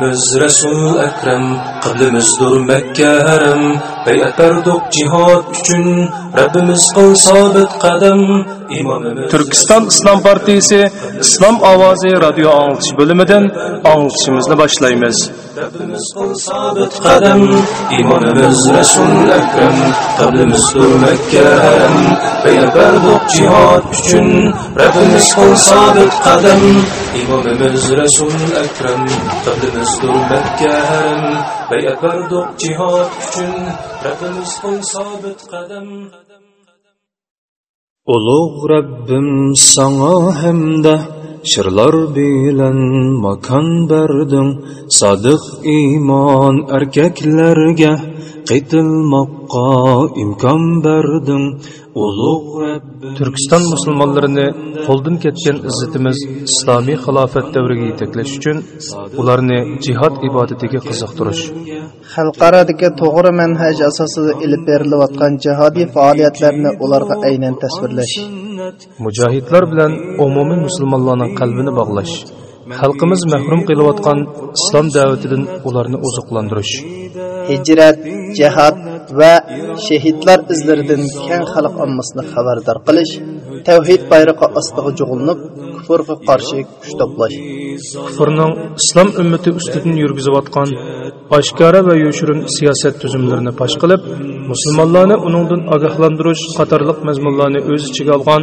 İmamımız rasul akram kıblimizdur Mekke haram. Beyat berdik cihad üçün, Rabbimiz kıl sabit kadem. İmamımız Türkistan İslam Partisi İslam Avazi radyo anlatış bölümünden anlatışımızı başlayımız. Rabbimiz kıl sobit qadam, imonimiz Rasul akram, kıblimizdur Mekke haram. Beyat berdik cihad üçün, Rabbimiz kıl sobit qadam, imonimiz Rasul akram, kıblimizdur Mekke haram. Beyat berdik cihad üçün, Rabbimiz kıl sobit qadam. Ulug' Rabbim sana hamda shirlar bilan makon berding sodiq iymon erkaklarga qaytilmoqqa imkon berding ulug' Rabbim Türkistan musulmonlarini qo'ldan ketgan izzatimiz islomiy xilofat davriga yetaklash uchun ularni jihod ibodatiga qiziqtirish. Xalqaradagi to'g'ri manhaj asosida ilib berilayotgan jihodiy faoliyatlarni ularga aynan tasvirlash mujohidlar bilan umumiy musulmonlarning qalbini bog'lash xalqimiz mahrum qilayotgan islom da'vatidan ularni oziqlantirish. Hijrat jihad va shahidlar izlaridan keng xalq ommasini xabardor qilish tavhid bayrog'i ostiga jug'ulinib kufrga qarshi kuch to'plash kufrning islom ummati ustidan yurgizayotgan oshkora va yoshirin siyosat tuzumlarini fosh qilib musulmonlarni uningdan ogohlantirish qatorliq mazmunlarni o'z ichiga olgan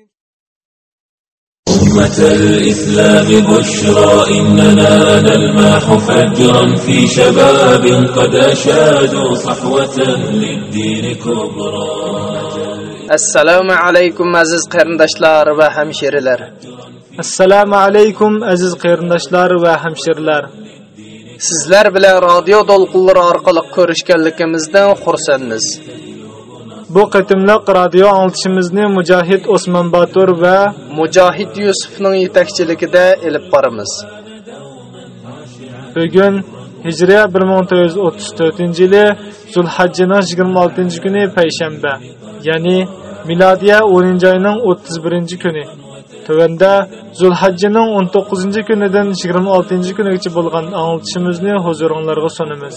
أمة الإسلام بشرى إننا نلمح فجرا في شباب قد أشادوا صحوة للدين كبرى assalomu alaykum aziz qarindoshlar va hamshiralar assalomu alaykum aziz qarindoshlar va hamshirlar sizlar bilan radio to'lqinlari orqali ko'rishganligimizdan xursandmiz Bu qitimliq radio anglitishimizni mujohid osmon botur va mujohid yusufning yetakchiligida ilib boramiz. Bugun hijriya 1434 yili zulhajjining 26 kuni payshanba ya'ni milodiya 10 oyning 31 kuni Tövəndə Zulhajjining 19 kunidan 26 kunigacha bo'lgan anglitishimizni huzuringizga sunamiz.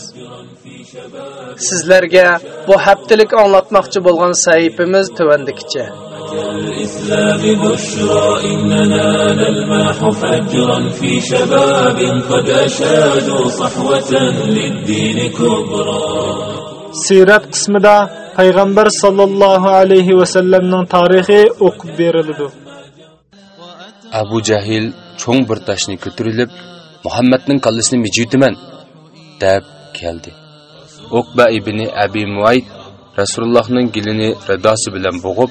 sizlarga bu haftalik anglatmoqchi bo'lgan sahifamiz tuvandikicha الإسلام بشرى إننا نلمح فجرا في شباب قد أشادوا صحوة للدين كبرى Sirat qismida payg'ambar sallallohu alayhi va sallamning tarixi o'qib beriladi. Abu jahl cho'ng bir toshni ko'tarilib muhammadning kallasini mijitaman deb keldi. Uqba ibn abi muayt rasulullohning gilini radosi bilan bo'g'ib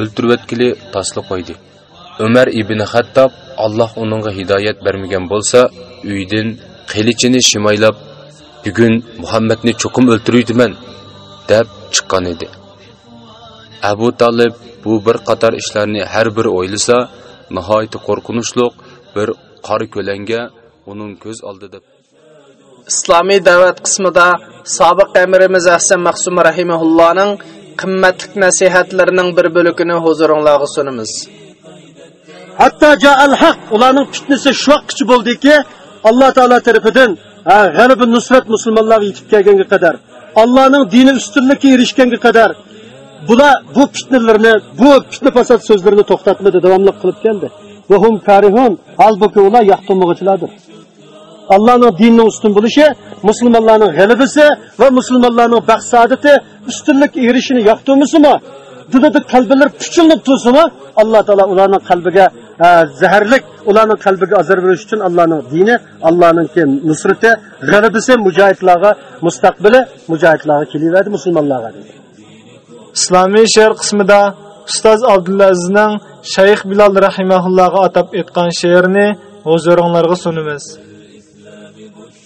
o'ltirvatkili tasli qo'ydi. Umar ibn xattob alloh uningga hidoyat bermagan bo'lsa uydan qilichini shimoylab bugun muhammadni cho'qim o'ltiruydiman deb chiqqan edi. Abu tolib bu bir qator ishlarni har bir o'ylasa nihoyatda qo'rqinchli bir qor ko'langa uning ko'z oldida islomiy da'vat qismida sobiq amirimiz ahsan mahsum rahimahullohning qimmatli nasihatlarining bir bo'lagini huzuringlarga sunamiz. Hatta ja'al haq ularning fitnasi shu vaqtgacha bo'ldiki, Alloh taolo tarafidan g'alaba nusrat musulmonlarga yetib kelganga qadar, Allohning dini ustunlikka erishganga qadar bular bu fitnalarni, bu fitna fasod so'zlarini to'xtatmadi, davomli qilib keldi. Va hum karihun, halbuki ular yoqtirmoqchilardir. Allohning dinining ustun bo'lishi, musulmonlarning g'alabasi va musulmonlarning baxt saodati ustunlik erishini yoqtirmasimi? Dilida qalblar puchilib tursimi? Alloh taolo ularning qalbiga e, zaharlik, ularning qalbiga azor berish uchun Allohning dini, Allohning nusrati, g'alabasi mujohidlarga, mustaqbili mujohidlarga kelaveradi musulmonlarga. Islomiy she'r qismida ustoz abdulazizning shayx bilol rahimahullohga atab aytgan she'rini huzuringlarga sunamiz.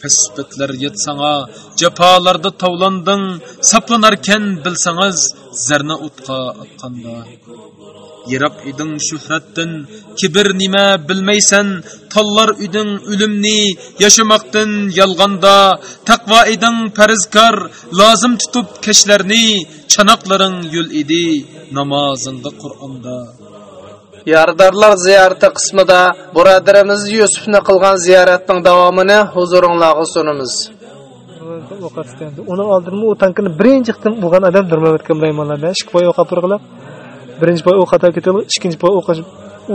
Pəsbətlər yetsana, jafolarda tovlanding saplanarkan bilsangiz zarni utqa atqanda. Yiraq eding şöhrətdən, kibir nima bilmaysan tollar uding o'limni yashamoqdan yolg'onda taqvo eding pərizkar, lozim tutib kashlarni chanoqlaring yol idi, namozingda qur'onda Yardorlar ziyorati qismida birodarimiz Yusufni qilgan ziyoratning davomini huzuringizga sunamiz. uni oldinmi u tankini birinchi qitim bo'lgan odam durmamatga bilaymanlarda ikki poy o'qab turg'ilab birinchi poy o'q atab ketib ikkinchi poy o'qish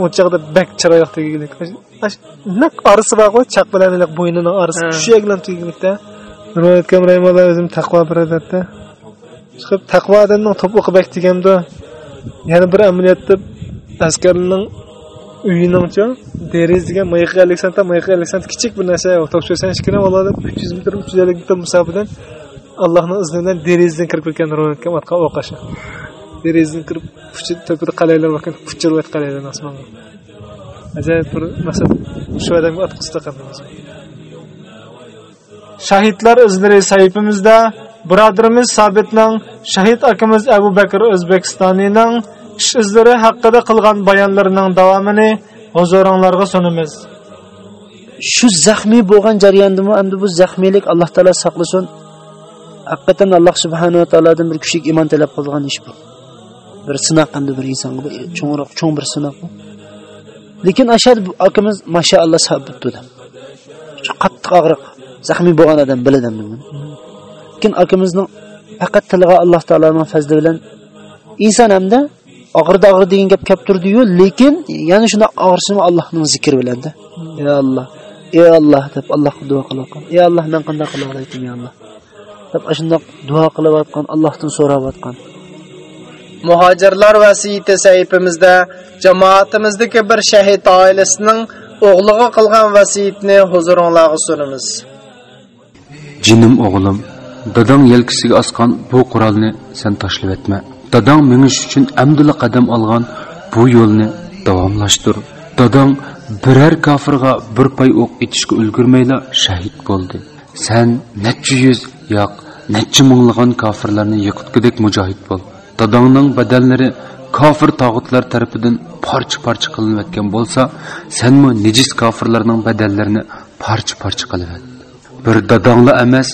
u chog'da bak chiroyoq tegilik naq orisi bor qo'y chaq bilan bo'ynini orisi tushak bilan tegilikda durmamatga bilaymanlar o'zim taqvo birodarda. Chiqib taqvo odamning to'p o'qib bak degamda yana bir amaliyotda askarning uyiningcha derazaga mayqa ellik santa mayqa ellik kichik bir narsa topshirsan kichkina bolada uch yuz metr uch yuz ellik metr masofadan allohni izni bilan derazadan kirib ketgan ro'yatga otqa o'qashi derazadan kirib to'pida qalaylar ekan puchirlaydi qalaylar osmonga ajoyib bir maqsad shu odamga otqizdi shahidlar izlari sahifamizda birodarimiz sobitning shahid akamiz abu bakr o'zbekistoniyning ish izlari haqida qilgan bayonlarining davomini huzuringlarga sunamiz. Shu zaxmiy bo'lgan jarayondami endi bu zaxmiylik alloh taolo saqlasin. Haqiqatan alloh subhanava taolodan bir kuchli iymon talab qilgan ish bu. Bir sinoq endi bir insonga bir cho'ngroq cho'ng bir sinoq bu. Lekin ashad akamiz mashaalloh sabit odam qattiq og'riq zaxmiy bo'lgan odam biladim lekin akamizning faqat tiliga alloh taoloning fazli bilan inson hamda og'irda og'ir degan gap kelib turdiyu lekin yana shundoq og'rishini allohning zikri bilanda ey alloh ey alloh deb allohga duo qilayotgan ey alloh man qanday qila olaydim ey alloh deb shundoq duo qilayotgan allohdan so'rayotgan muhojirlar vasiyati sahifamizda jamoatimizdagi bir shahid oilasining o'g'liga qilgan vasiyatni huzuringlarga sunamiz. Jinim o'g'lim dadang yelkasiga osgan bu qurolni sen tashlab etma dadang minish uchun amdila qadam olgan bu yo'lni davomlashtir dadang biror kofirga bir pay o'q etishga ulgurmayla shahid bo'ldi. San necha yuz yoq necha minglagan kofirlarni yiqitgudek mujohid bo'l. Dadangning badallari kofir tog'utlar tarafidan parcha parcha qilinayotgan bo'lsa sanmi nejis kofirlarning badallarini parcha parcha qilib bir dadongla emas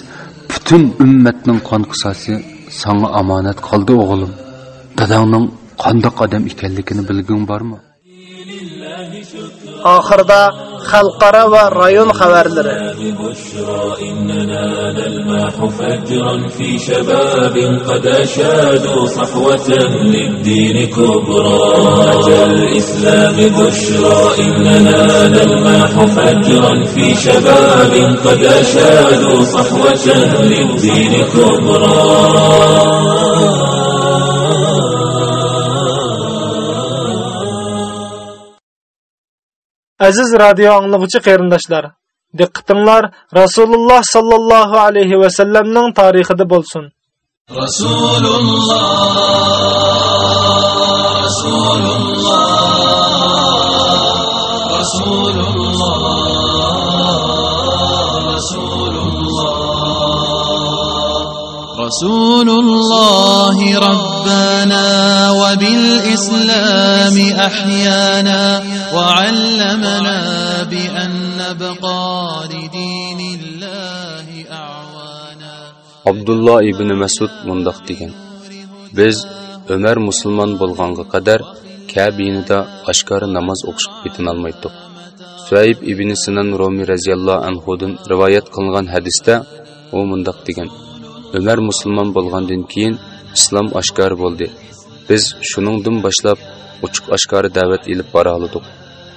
butun ummatning qon qisosi sanga omonat qoldi o'g'lim. Dadangning qandoq odam ekanligini bilging bormi oxirida xalqaro va rayon xabarlari aziz radio anglovchi qarindoshlar diqqatinglar rasululloh sollallohu alayhi vasallamning tarixida bo'lsin. Rasululloh rasululloh. رسول الله ربنا وبالإسلام أحيانا وعلمنا بأن نبقى لدين الله أعوانا abdulloh ibn masud mundoq degan biz umar musulmon bo'lganga qadar kabinida oshkora namoz o'qishga yetinolmaydik suayb ibn sinan romiy roziyallohu anhudan rivoyat qilingan hadisda u mundoq degan Ömer musulmon bo'lgandan keyin islom oshkor bo'ldi. Biz shuningdan boshlab ochiq oshkora da'vat ilib bora oldik.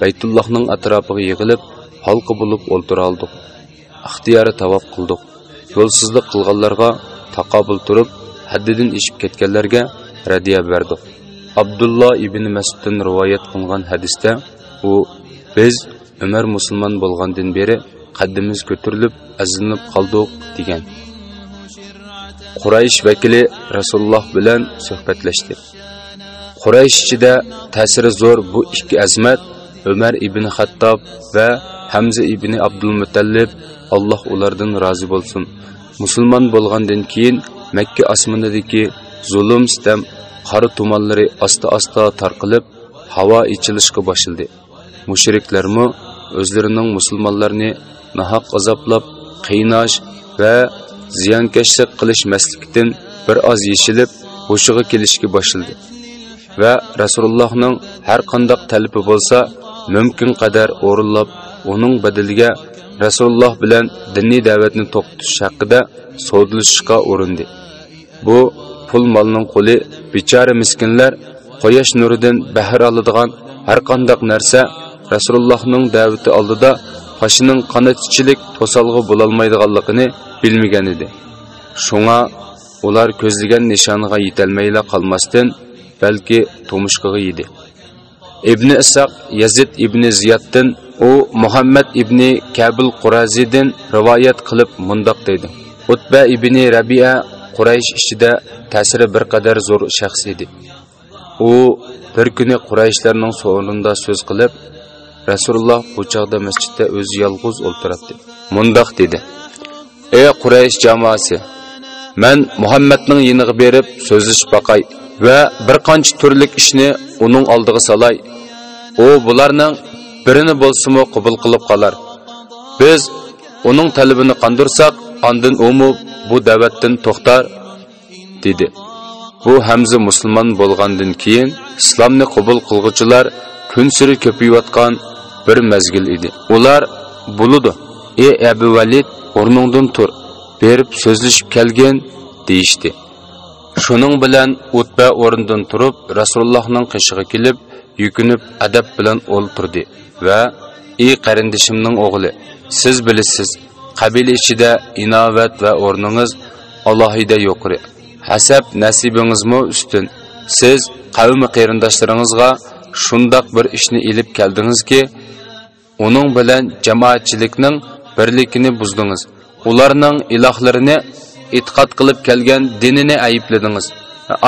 Baytullohning atrofiga yig'ilib halqa bo'lib o'ltira oldik. Ixtiyori tavob qildik. Yo'lsizlik qilganlarga taqobil turib haddidan ishib ketganlarga radiya berdik. Abdulloh ibn masuddan rivoyat qilingan hadisda u biz umar musulmon bo'lgandan beri qaddimiz ko'tarilib azilib qoldik degan. Quraysh vakili rasululloh bilan suhbatlashdi quraysh ichida ta'siri zo'r bu ikki azmat umar ibn xattob va hamza ibn abdul mutallib alloh ulardan rozi bo'lsin musulmon bo'lgandan keyin makka osmonidagi zulm sitam qora tumanlari asta asta tarqilib havo ichilishga boshildi. mushriklarmi o'zlarining musulmonlarni nahaq azoblab qiynash va ziyonkashlik qilish maslikdan bir oz yeshilib hushiga kelishga boshladi va rasulullohning har qandoq talabi bo'lsa mumkin qadar o'rinlab uning badiliga rasululloh bilan diniy da'vatni to'xtatish haqida so'zlashishga urindi. Bu pul molning qo'li bechora miskinlar quyosh nuridan bahr oladigan har qandoq narsa rasulullohning da'vati oldida qoshining qanotchilik to'salg'i bo'lolmaydiganligini bilmagan edi. Shunga ular ko'zlagan nishoniga yetolmayla qolmasdan balki tumishqiga yedi ibn isoq yazid ibn ziyoddan u muhammad ibn kabil qurazidan rivoyat qilib mundoq dedi. Utba ibn rabia quraysh ichida ta'siri bir qadar zo'r shaxs edi. U bir kuni qurayshlarning so'rinda so'z qilib rasululloh bu chog'da masjidda o'zi yolg'iz o'ltiribdi mundoq dedi. Ey quraysh jamoasi man muhammadning yiniga berib so'zlashib boqay va bir qancha turlik ishni uning oldiga solay. U bularning birini bo'lsimi qabul qilib qolar. Biz uning talabini qondirsak ondan umu bu da'vatdan to'xtar dedi. Bu hamza musulmon bo'lgandan keyin islomni qabul qilg'uvchilar kun siri ko'payayotgan bir mazgil edi. Ular bo'ludi ey abu valid o'rningdan tur berib so'zlashib kelgin deyishdi. Shuning bilan utba o'rnidan turib rasulullohning qishig'i kelib yukinib adab bilan o'ltirdi va ey qarindishimning o'g'li siz bilasiz qabila ichida inovat va o'rningiz alohida yuqori hasab nasibingizmi ustun? Siz qavmi qarindoshlaringizga shundoq bir ishni ilib keldingizki uning bilan jamoatchilikning birlikini buzdingiz. Ularning ilohlarini e'tiqod qilib kelgan dinini ayibladingiz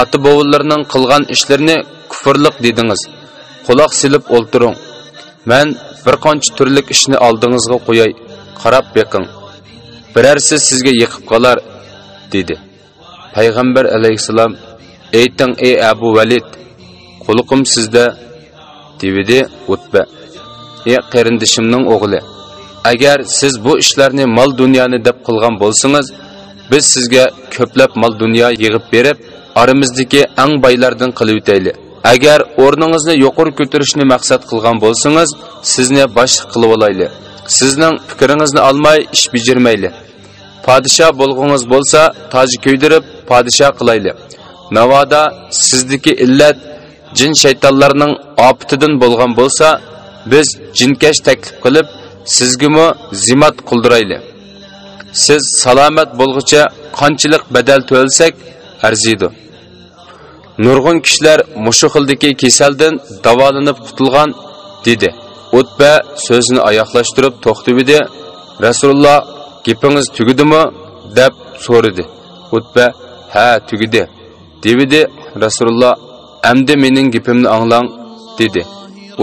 ota bovullarining qilgan ishlarini kufrliq dedingiz. Quloq silib o'ltiring man bir qancha turlik ishni oldingizga qo'yay qarab beqing. Birarsiz sizga yiqib qolar dedi. Payg'ambar alayhissalom ayting ey abu valid quluqim sizda devidi o'tba ey qarindishimning o'g'li agar siz bu ishlarni mol dunyoni deb qilgan bo'lsangiz biz sizga ko'plab mol dunyo yig'ib berib oramizdagi eng boylardan qilib o'tayli agar o'rningizni yuqori ko'tarishni maqsad qilgan bo'lsangiz sizni boshliq qilib olayli sizning fikringizni olmay ish bijirmayli podshoh bo'lg'ingiz bo'lsa toji ko'ydirib podshoh qilayli navoda sizdagi illat jin shaytonlarning opitidan bo'lgan bo'lsa biz jinkash taklif qilib sizgimi zimat qildirayli siz salomat bo'lg'icha qanchalik badal to'lsak arziydi nurg'un kishilar mushu xildagi kasaldan davolanib qutulgan dedi. O'tba so'zini oyoqlashtirib to'xtab edi rasululloh gapingiz tugidimi deb so'radi. O'tba ha tugidi devidi rasululloh amdi mening gapimni anglang dedi.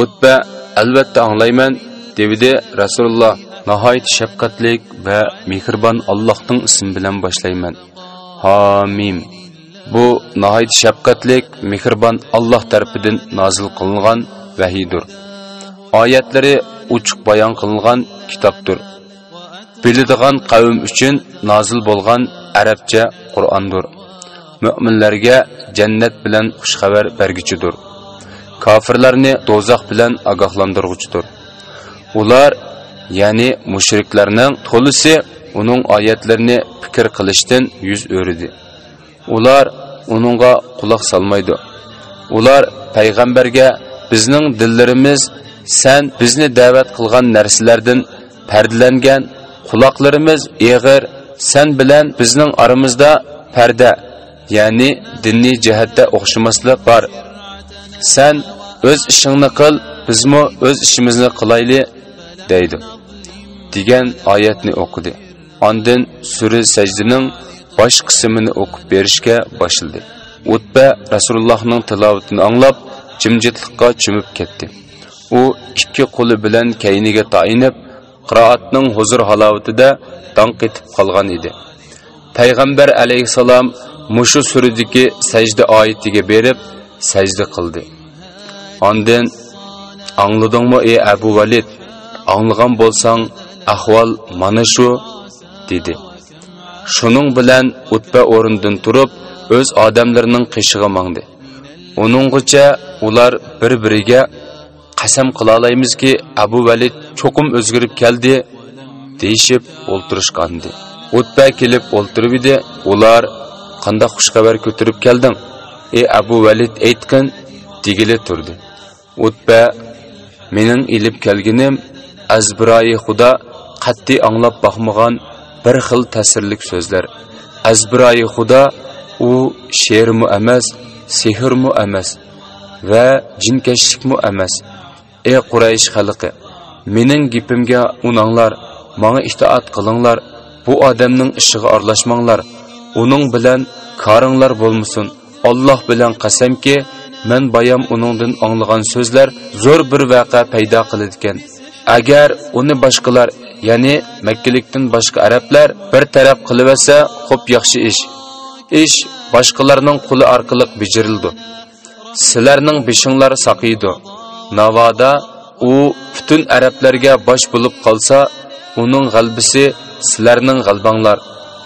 O'tba albatta anglayman. Devidi rasululloh nihoyat shafqatlik va mehribon allohning ismi bilan boshlayman. Hamim. bu nihoyat shafqatlik mehribon alloh tarafidan nozil qilingan vahiydir. Oyatlari uchuq bayon qilingan kitobdir. Biladigan qavm uchun nozil bo'lgan arabcha qur'ondir. Mu'minlarga jannat bilan xushxabar berguchidir kofirlarni dozaq bilan ogohlantirguchidir ular ya'ni mushriklarning to'lisi uning oyatlarini fikr qilishdan yuz o'ridi. Ular uningga quloq solmaydi. Ular payg'ambarga bizning dillarimiz sen bizni da'vat qilgan narsalardan pardalangan quloqlarimiz eg'ir sen bilan bizning oramizda parda ya'ni diniy jihatda o'xshamaslik bor. Sen o'z ishingni qil bizmi o'z ishimizni qilayli deydi degan oyatni o'qidi Ondan sura sajdining bosh qismini o'qib berishga boshladi. Utba Rasulullohning tilovatini anglab, jimjitlikqa cho'mib ketdi. U ikki qo'li bilan kayniga tayinib, qiroatning huzur halovatida donq etib qolgan edi. Payg'ambar alayhisalom mushu suridagi sajda oyatiga berib, sajda qildi. Ondan angladingmi ey Abu Valid? Anglagan bo'lsang, ahvol mana shu dedi. Shuning bilan Utba o'rindan turib, o'z odamlarining qishig'i mangdi. Uninggacha ular bir-biriga qasam qila olaymizki, Abu Valid cho'qim o'zgarib keldi, deyishib o'ltirishgandi. Utba kelib o'ltirib edi, ular qanday xush xabar ko'tarib kelding? Ey Abu Valid aytqin, digili turdi. Utba mening ilib kelganim azbiroyi xudo qat'iy anglab boqmagan bir xil ta'sirlik so'zlar. Azbiroyi xudo u she'rmi emas sehrmi emas va jinkashlikmi emas. Ey quraysh xalqi mening gapimga unanglar manga itoat qilinglar bu odamning ishiga aralashmanglar uning bilan koringlar bo'lmasin. Alloh bilan qasamki men bayam uningdan anglagan so'zlar zo'r bir vaqa paydo qiladigan. Agar uni boshqalar ya'ni makkalikdan boshqa arablar bir taraf qilaversa xo'p yaxshi ish. Ish boshqalarning quli orqali bijirildi sizlarning beshinglar saqiydi. Navoda u butun arablarga bosh bo'lib qolsa uning g'albisi sizlarning g'albanglar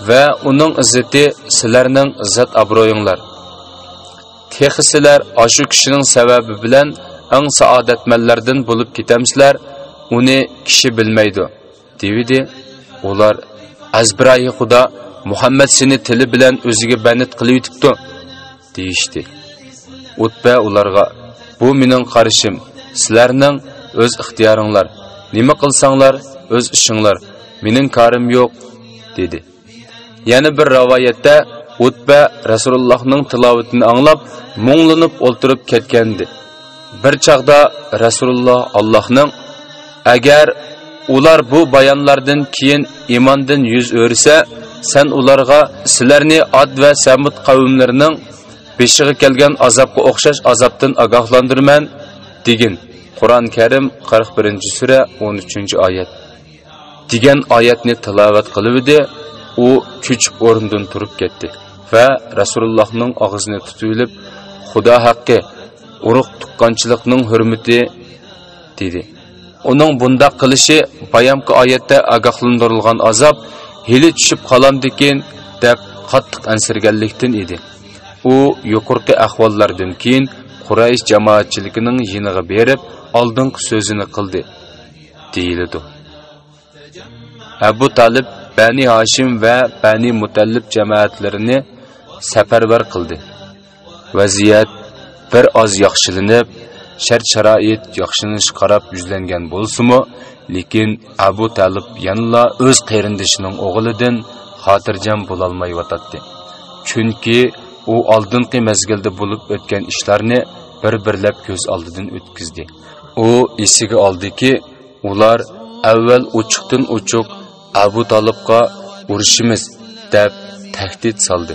va uning izzati sizlarning izzat obro'yinglar. Texi sizlar ashu kishining sababi bilan eng saodatmanlardan bo'lib ketamsizlar uni kishi bilmaydi devidi ular azbirayi xudo muhammad seni tili bilan o'ziga banit qilib yutibdi deyishdi. Utba ularga bu mening qarishim sizlarning o'z ixtiyoringlar nima qilsanglar o'z ishinglar mening karim yo'q dedi. Yana bir rivoyatda utba rasulullohning tilovatini anglab munglinib o'ltirib ketgandi. Bir chog'da rasululloh allohning agar ular bu bayonlardan keyin iymondan yuz o'rsa sen ularga sizlarni ad va samud qavmlarining beshig'i kelgan azobga o'xshash azobdan ogohlantirman degin qur'oni karim 41 sura 13 oyat. Degan oyatni tilovat qilibdi u kuchib o'rnidan turib ketdi va rasulullohning og'zini tutilib xudo haqqi urug' tuqqanchilikning hurmati dedi. Uning bundoq qilishi bayamki oyatda ogohlantirilgan azob hili tushib qolamdikin deb qattiq ansirganlikdan edi u yuqorqi ahvollardan keyin quraysh jamoatchiligining yinig'i berib oldingi so'zini qildi deyiladi abu talib bani hoshim va bani mutallib jamoatlarini safarbar qildi vaziyat bir oz yaxshilanib shart sharoit yaxshilanish qarab yuzlangan bo'lsimi lekin abu talib yanla o'z qarindishining o'g'lidan xotirjam bo'lolmay yotadi. Chunki u oldingi mazgilda bo'lib o'tgan ishlarni bir birlab ko'z oldidan o'tkazdi. U esiga oldiki ular avval ochiqdan ochiq abu tolibga urushimiz deb tahdid soldi.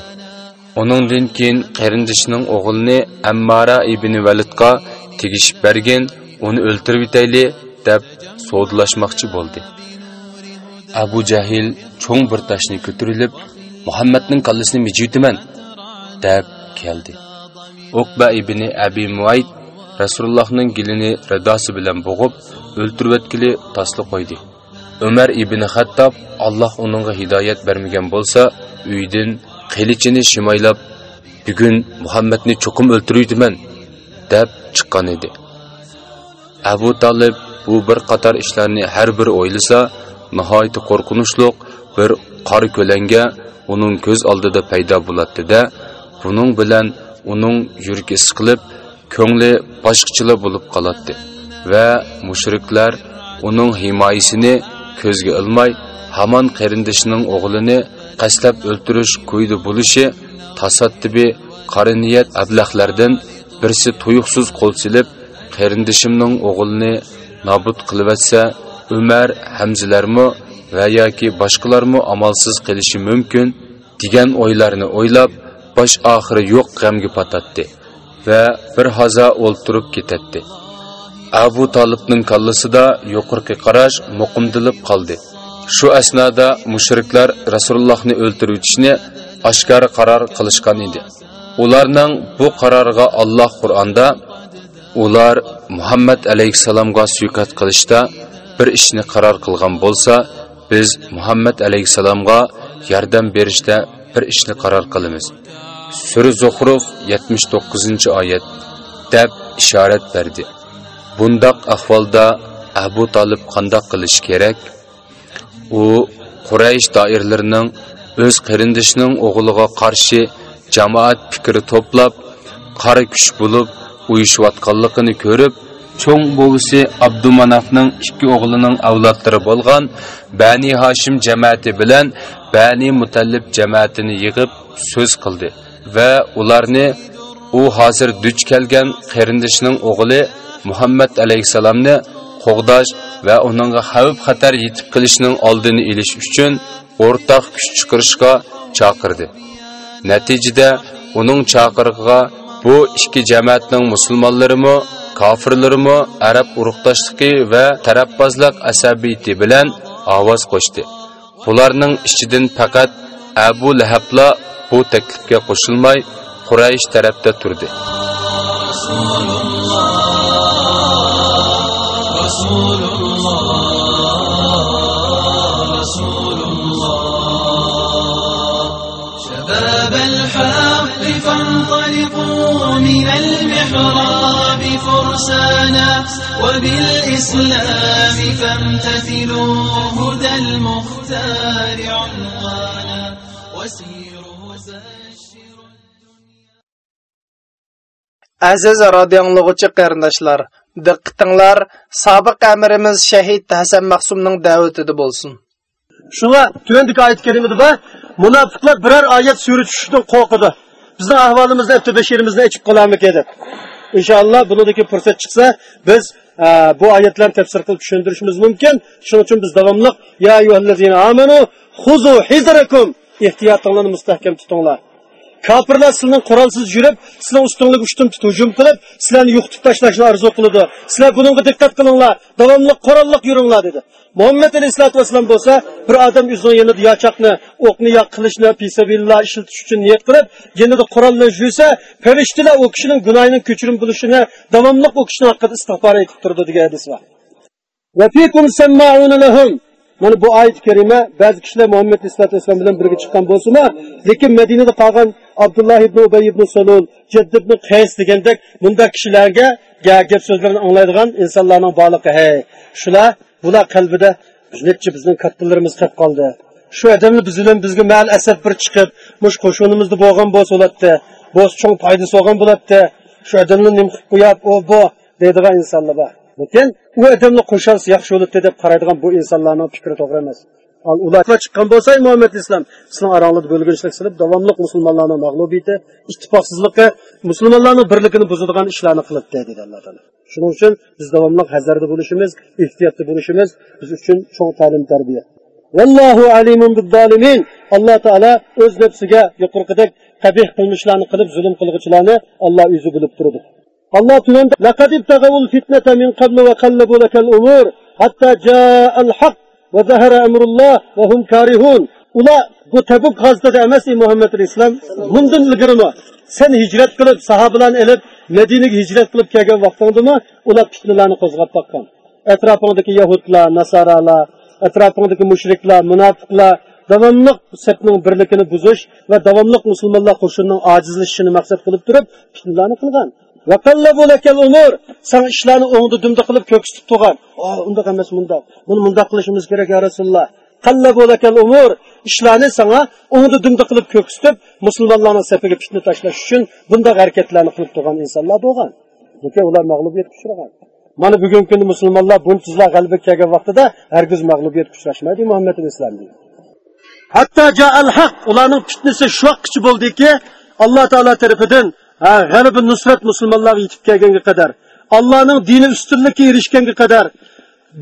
Uningdan keyin qarindishining o'g'lini ammara ibn validga tegishib bergin uni o'ltirib yetayli deb sodlashmoqchi bo'ldi. Abu jahil cho'ng bir toshni ko'tarilib muhammadning kallasini mijitiman deb keldi. Uqba ibn abi muayt rasulullohning gilini radosi bilan bo'g'ib o'ltirvatkili tasli qo'ydi. Umar ibn hattob alloh uningga hidoyat bermagan bo'lsa uydan qilichini shimoylab bugun muhammadni cho'qim o'ltiruydiman deb chiqqan edi. Abu tolib bu bir qator ishlarni har bir o'ylasa nihoyat qo'rqinchliq bir qor ko'langa uning ko'z oldida paydo bo'ladida buning bilan uning yuragi siqilib ko'ngli boshqachalar bo'lib qoladi va mushriklar uning himoyasini ko'zga ilmay hamon qarindishining o'g'lini qaslab o'ltirish qo'ydi bo'lishi tasaddibi qariniyat ablahlardan birisi tuyuqsiz qo'l silib qarindishimning o'g'lini nobud qilibatsa umar hamzilarmi va yoki boshqalarmi amalsiz qilishi mumkin degan o'ylarni o'ylab bosh oxiri yo'q g'amga patatdi va bir hoza o'ltirib ketadi. Abu tolibning kallasida yuqorqi qarash muqimdilib qoldi. Shu asnoda mushriklar rasulullohni o'ltirishni oshkora qaror qilishgan edi. Ularning bu qaroriga alloh qur'onda ular muhammad alayhisalomga suykat qilishda bir ishni qaror qilgan bo'lsa biz muhammad alayhisalomga yordam berishda bir ishni qaror qilamiz. Sura zuhruf 79 oyat deb ishorat berdi. Bundaq ahvolda abu Talib qandoq qilish kerak? U quraysh doirlarining o'z qarindishining o'g'liga qarshi jamoat fikri to'plab qora kuch bo'lib uyushayotganligini ko'rib cho'ng buvisi abdumanafning ikki o'g'lining avlodlari bo'lgan bani hoshim jamoati bilan bani mutallib jamoatini yig'ib so'z qildi va ularni u hozir duch kelgan qarindishining o'g'li muhammad alayhissalomni qo'g'dash va uningga xavf xatar yetib qilishning oldini olish uchun o'rtaq kuch chiqarishga chaqirdi. Natijada uning chaqirig'iga bu ikki jamoatning musulmonlarimi, kofirlarimi arab urug'doshligi va tarafbozlik asabiyati bilan ovoz qo'shdi. Ularning ichidan faqat Abu Lahabla bu taklifga qo'shilmay Quraysh tarafda turdi. Rasululloh فانطلقوا من المحراب فرسانا وبالإسلام فامتثلوا هدى المختار عنوانا وسيروا بشروا Aziz radiyonluğucu qarindoshlar, diqqatinglar sobiq amirimiz shahid Hasan Maqsumning da'vatida bo'lsin. Shunga tuvandagi oyat karimida bor, munofiqlar biror oyat sura tushishdan qo'rqadi. bizni ahvolimizni afti beshirimizni ichib qolarmik edi. Inshaalloh bunidagi fursat chiqsa, biz e, bu oyatlarni tafsir qilib tushuntirishimiz mumkin. Shuning uchun biz davomli ya amanu xuzu hizrakum ehtiyotinglarni mustahkam tutinglar. Kafirlar sizning qurolsiz yurib, sizning ustunlik uchun hujum qilib, sizlarni yo'qitib tashlashni orzu qiladi. Sizlar buningga diqqat qilinglar, davomli qurolliq yuringlar dedi. Muhammad alayhisolatu vasallam bo'lsa, bir odam o'zining yanada yochoqni, o'qni yo qilishni fisabillah ishlatish uchun niyat qilib, yanada qurolni yursa, farishtalar u kishining gunohining kechirim bo'lishini davomli u kishining haqida istig'for aytib turdi degan hadis bor. Va fikum lahum Mana bu oyat karima ba'zi kishilar Muhammad islat islom bilan birga chiqqan bo'lsa-mu, lekin Madinada qolgan abdulloh ibn Ubay ibn Salul, Jadd ibn Qays degandek bunday kishilarga gap so'zlarni anglaydigan insonlarning borligi, hey, shular bular qalbida nechi bizning kattalarimiz qilib qoldi. Shu odamni biz bilan bizga mal asab bir chiqib, mush qo'shunimizda bo'lgan bo'lsa bo'ladida bo'lsa cho'ng foydasi bo'lgan bo'ladida Shu odamni nim qilib qo'yib, o bu deydigan insonlar bor. Lekin u odamni qo'shasi yaxshi bo'libdi deb qaraydigan bu insonlarning fikri to'g'ri emas. Al ular chiqqan bo'lsa muhammad islom sizning oranglarda bo'lginchilik qilib davomli musulmonlarning mag'lubiyati ittifoqsizligi musulmonlarning birligini buzadigan ishlarni qilibdi dedi alloh taolo shuning uchun biz davomli hazarda bo'lishimiz ehtiyotda bo'lishimiz biz uchun cho'ng ta'lim tarbiya. Vallohu alimun bizzolimin. Alloh taolo o'z nafsiga yuqorqidek qabih qilmishlarni qilib zulm qilg'uchilarni olloh o'zi bilib turdi alloh tuanda laqadib tagavul fitnata min qablu va qallabu lakal umur hatta jaa al haq va zahara amrulloh va hum karihun. Ular bu tabuk g'azotida emas muhammad islom bundan ilgarimi sen hijrat qilib sahobalarni ilib madinaga hijrat qilib kelgan vaqtingdami ular fitnalarni qo'zg'ab boqqan atrofingdagi yahudlar nasoralar atrofingdagi mushriklar munofiqlar davomliq sapning birligini buzish va davomliq musulmonlar qo'shinining ojizlashishini maqsad qilib turib fitnalarni qilgan. Vaqallabu lakal umur. Sen ishlarni o'ngda dumda qilib ko'ksitib turgan. Oh, unda emas bunda. Buni bunda qilishimiz kerak ya Rasululloh. Qallabu lakal umur. Ishlarni sana o'ngda dumda qilib ko'ksitib, musulmonlarning safiga fitna tashlash uchun bundoq harakatlarni qilib turgan insonlar bo'lgan. Lekin ular mag'lubiyatga uchragan. mana bugungi kunda musulmonlar buntizlar g'alaba kelgan vaqtida hargiz mag'lubiyatga uchrashmaydi muhammad islom deydi hatto jaal haq ularning fitnasi shu vaqtgacha bo'ldiki alloh taolo tarafidan g'alaba nusrat musulmonlarga yetib kelganga qadar allohning dini ustunlikka erishganga qadar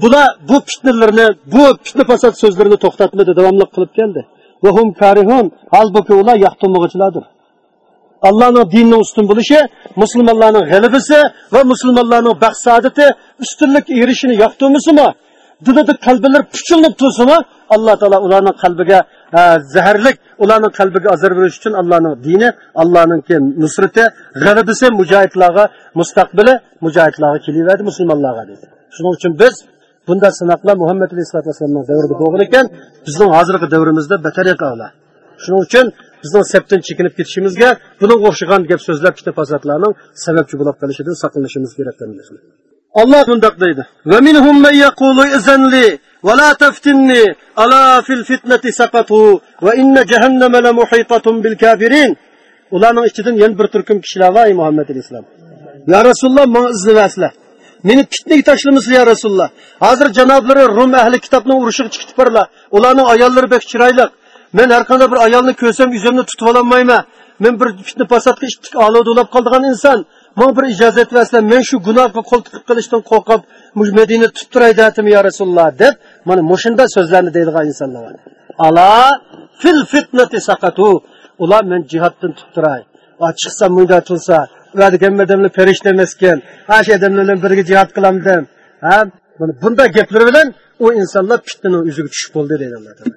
bular bu fitnalarni bu fitna fasod so'zlarini to'xtatmadi davomli qilib keldi holbuki ular yoqtirmoqchilardir allohning dinini ustun bo'lishi musulmonlarning g'alabasi va musulmonlarning baxt saodati ustunlik erishini yoqtirmasimi dilida qalbilar puchilib tursimi alloh taolo ularning qalbiga zaharlik ularning qalbiga azor berish uchun allohning dini allohning nusrati g'alabasi mujohidlarga mustaqbili mujohidlarga kelaverdi musulmonlarga dedi. Shuning uchun biz bunday sinoqlar muhammad alayhisalotu vassalomni davrida bo'lgan ekan bizning hozirgi davrimizda batariq shuning uchun bizning sepdan chekinib ketishimizga bunga o'xshagan gap so'zlar fitna fasodlarning sababchi bo'lib qolishidan saqlanishimiz kerak alloh bundoq deydi. ولا تفتني ألا في الفتنة سقطوا وإن جهنم لمحيطة بالكافرين. Ularning ichidan yana bir turkum kishilar bor muhammad alayhissalom ya rasululloh manga izlamasizlar. Meni fitnaga tashlamasizlar yo rasululloh. Hozir janoblari rum ahli kitobni urushiga chiqib borlar. Ularning ayollari bek chiroyli men har qanday bir ayolni ko'rsam yuzimni tutib ololmayman men bir fitna fasodga ishtik aloda bo'lib qoldigan inson. Man bir ijozat bersa men shu gunohga qo'l tiqib qilishdan qo'rqib madina tutib turay deyaptimi yo rasululloh deb mana mushunda so'zlarni deydigan insonlar bor ala fil fitnati saqatu ular men jihoddan tutib turay chiqsa munda tursa vadigammadamni farishta emaskan ha shu odamlar bilan birga jihod qilamdim ha bunday gaplar bilan u insonlar fitnani o'ziga tushib bo'ldi deydi alloh taolo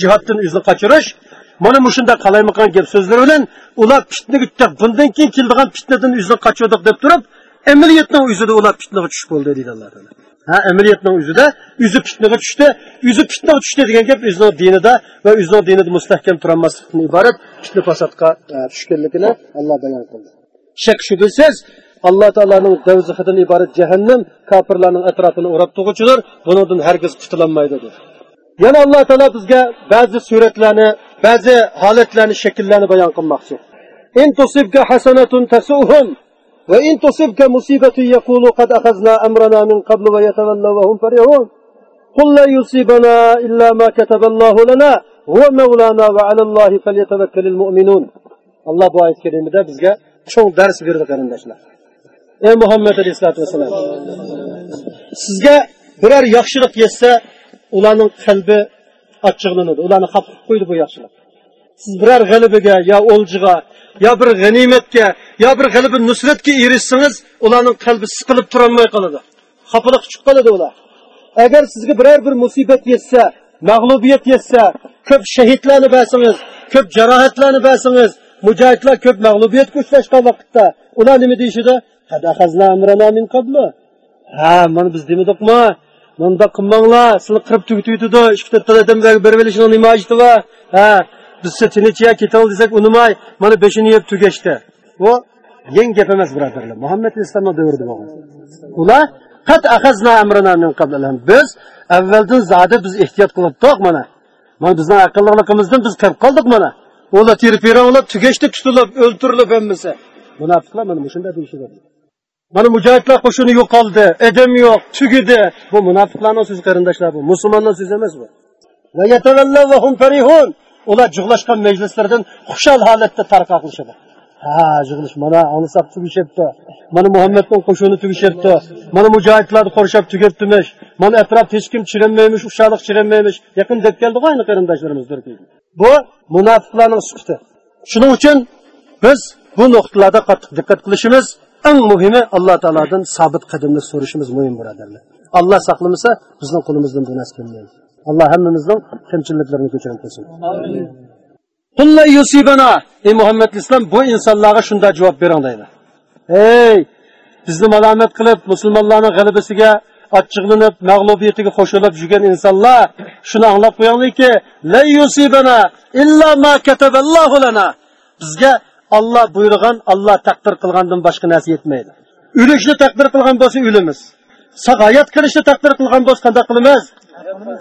jihoddan yuzni qochirish mana mushunda qalaymagan gap so'zlar bilan ular fitnaga bundan keyin keladigan fitnadan o'zini qochirdik deb turib amaliyotning o'zida ular fitnaga tushib bo'ldi deydi alloh taolo ha amaliyotning o'zida yuzi fitnaga tushdi yuzi fitnaga tushdi degan gap o'zini dinida va o'zini dinida mustahkam turolmaslikdan iborat fitna fasodga e, tushganligini alloh bayon qildi. Shak shubhasiz alloh taoloning davzihidan iborat jahannam kofirlarning atrofini o'rab tug'uchidir bunidan hargiz qutulolmaydi dedi. yana alloh taolo bizga ba'zi suratlarni ba'zi holatlarni shakllarni bayon qilmoqchi. In tusibka hasanatun tasuhum va in tusibka musibatu yaqulu qad akhazna amrana min qablu va yatawallaw wa hum farihun. Illa ma kataballahu lana huwa mawlana va ala allohi falyatawakkalul mu'minun. Alloh bu oyat karimada bizga cho'ng dars berdi qarindoshlar. Ey muhammad alayhisalotu vassalam sizga biror yaxshilik yetsa ularning qalbi achchiqlanadi. Ularni xafa qilib qo'ydi bu yaxshilik siz biror g'alabaga yo o'ljiga yo bir g'animatga yo bir g'alaba nusratga erishsangiz ularning qalbi siqilib turolmay qoladi. Xafalik chiqib qoladi ular. Agar sizga biror bir musibat yetsa mag'lubiyat yetsa ko'p shahidlarni bersangiz ko'p jarohatlarni bersangiz mujohidlar ko'p mag'lubiyatga uchrashgan vaqtda ular nima deyishadi? Ha mana biz demadikmi Munda qilmanglar, sizlar qirib tugitidi, ikki to'rtta odamlarga berib olishning nima hojati bor? Ha, biz tinchiya ketal desak unimay, mana beshini yeb tugashdi. Bu yeng gap emas, birodarlar. Muhammad islomni davrida bo'lgan. Ular qat akhazna amrana min qablan. Biz avvaldan zodi biz ehtiyot qilibdik mana. Mana bizning aqlliligimizdan biz qilib qoldik mana. Ular tirib ular tugashdi, tutilib, o'ltirilib hammasi. Munofiqlar mana shunday deyishadi. Mana mujohidlar qo'shini yo'qoldi, edam yo'q, tugidi. Bu munofiqlarni so'zi qarindoshlar bu, musulmonlar so'zi emas bu. Hum farihun. Ular jig'lashgan majlislardan xushal holatda tarqaqlashadi. Ha, jug'lish mana onsab tugishyapti. Mana Muhammadning qo'shini tugishyapti. Mana mujohidlarni qurshab tugatdimish. Mana atrof hech kim chirinmaymish ushaliq chirinmaymish Yaqin deb keldi ayni qarindoshlarimiz Bu munofiqlarning sifati. Shuning uchun biz bu nuqtalarda qattiq diqqat qilishimiz eng muhimi alloh taolodan sobit qadamni so'rashimiz muhim birodarlar alloh saqlamasa bizning qo'limizdan bu narsa kelmaydi alloh hammamizning kamchiliklarni kechirib qo'ysin ey muhammad islom bu insonlarga shunday javob bering deydi. Ey bizni malomat qilib musulmonlarning g'alabasiga achchiqlanib mag'lubiyatiga qo'shilib yurgan insonlar shuni anglab qo'yinglarki bizga olloh buyurgan, olloh taqdir qilgandan boshqa narsa yetmaydi. O'lishni taqdir qilgan bo'lsa o'limiz. Sog' hayot qilishni taqdir qilgan bo'lsa qanday qilamiz?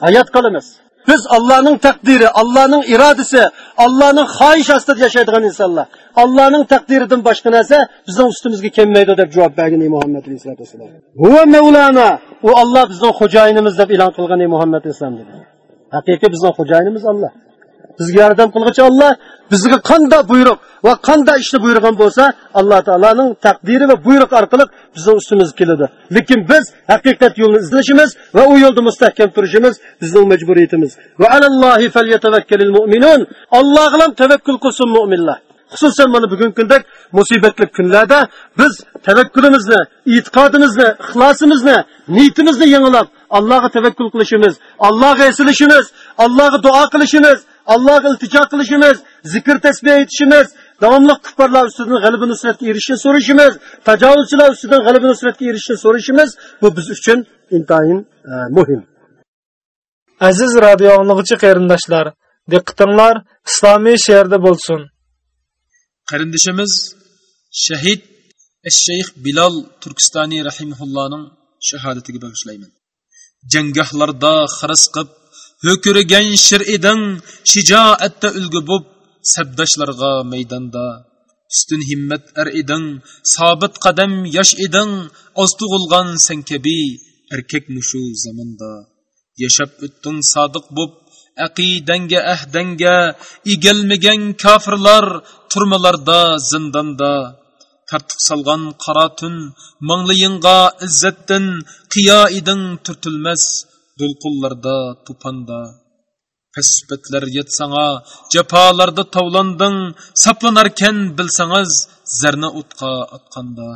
Hayot qilamiz. biz Allohning taqdiri, Allohning irodasi, Allohning xohish ostida yashaydigan insonlar. Allohning taqdiridan boshqa narsa bizning ustimizga kelmaydi deb javob bergan Muhammad alayhisolatu vasallam. Huwa Mevlana, u olloh bizning xo'jayinimiz deb e'lon qilgan Muhammad alayhisalom. Haqiqiy bizning xo'jayinimiz olloh bizga yordam qilg'ichi Alloh bizga qanday buyruq va qanday ishni buyurgan bo'lsa, Alloh taolaning taqdiri va buyruq orqali bizning ustimizga keladi. Lekin biz haqiqat yo'lini izlashimiz va u yo'lda mustahkam turishimiz bizning majburiyatimiz. Va alallohi falyatavakkalul mu'minun. Allohga ham tavakkul qilsin mu'minlar. xususan mana bugungi kunda musibatli kunlarda biz tavakkulimizni e'tiqodimizni ixlosimizni niyatimizni yangilab allohga tavakkul qilishimiz allohga esilishimiz allohga duo qilishimiz allohga iltijo qilishimiz zikr tasbih aytishimiz davomli kuffarlar ustidan g'alaba nusratga erishishni so'rashimiz tajovuzchilar ustidan g'alaba nusratga erishishni so'rashimiz bu biz uchun intayin e, muhim. Aziz radio anglag'uchi qarindoshlar diqqatinglar islomiy she'rda bo'lsin. Qarindishimiz shahid shayx bilol turkistoniy rahimullohning shahodatiga bag'ishlayman. Janggohlarda xiris qilib ho'kirigan shir eding shijoatda ulgu bo'p sabdoshlarga maydonda ustun himmat ar eding sobit qadam yosh eding oz tug'ilgan san kabi erkak mushu zamonda yashab o'tding sodiq bo'p aqidanga ahdanga egalmagan kofirlar turmalarda zindonda tartib solgan qora tun manglayingga izzatdin qiyo eding turtilmas do'lqinlarda to'ponda passubatlar yetsanga jafolarda tovlanding. Saplanarkan bilsangiz zarni o'tqa otqanda.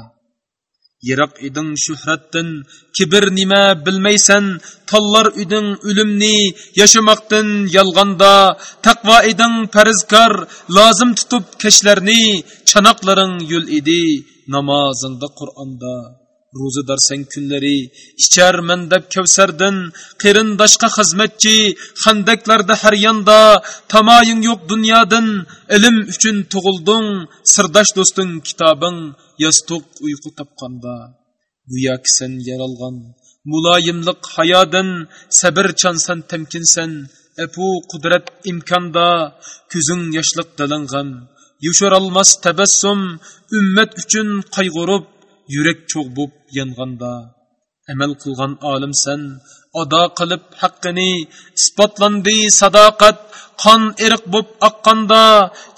Yiroq eding shuhratdan kibr nima bilmaysan. Tollar uding o'limni yashamoqdan yolg'onda taqvo eding farizkor lozim tutib kashlarni chanoqlaring yo'l edi namozingda qur'onda. Ro'zadarsan kunlari icharman deb kavsardin qarindoshqa xizmatchi handaklarda har yonda tamoying yo'q dunyodan ilm uchun tug'ilding sirdosh do'sting kitobing yostiq uyqu topqanda go'yoki sen yaralgan muloyimliq hayodan sabr chansan tamkinsan apu qudrat imkonda ko'zing yoshliq diling g'am yushirolmas tabassum ummat uchun qayg'urib yurak cho'g' bo'p yonganda amal qilgan olimsan ado qilib haqqini isbotlandi sadoqat qon eriq bo'p oqqanda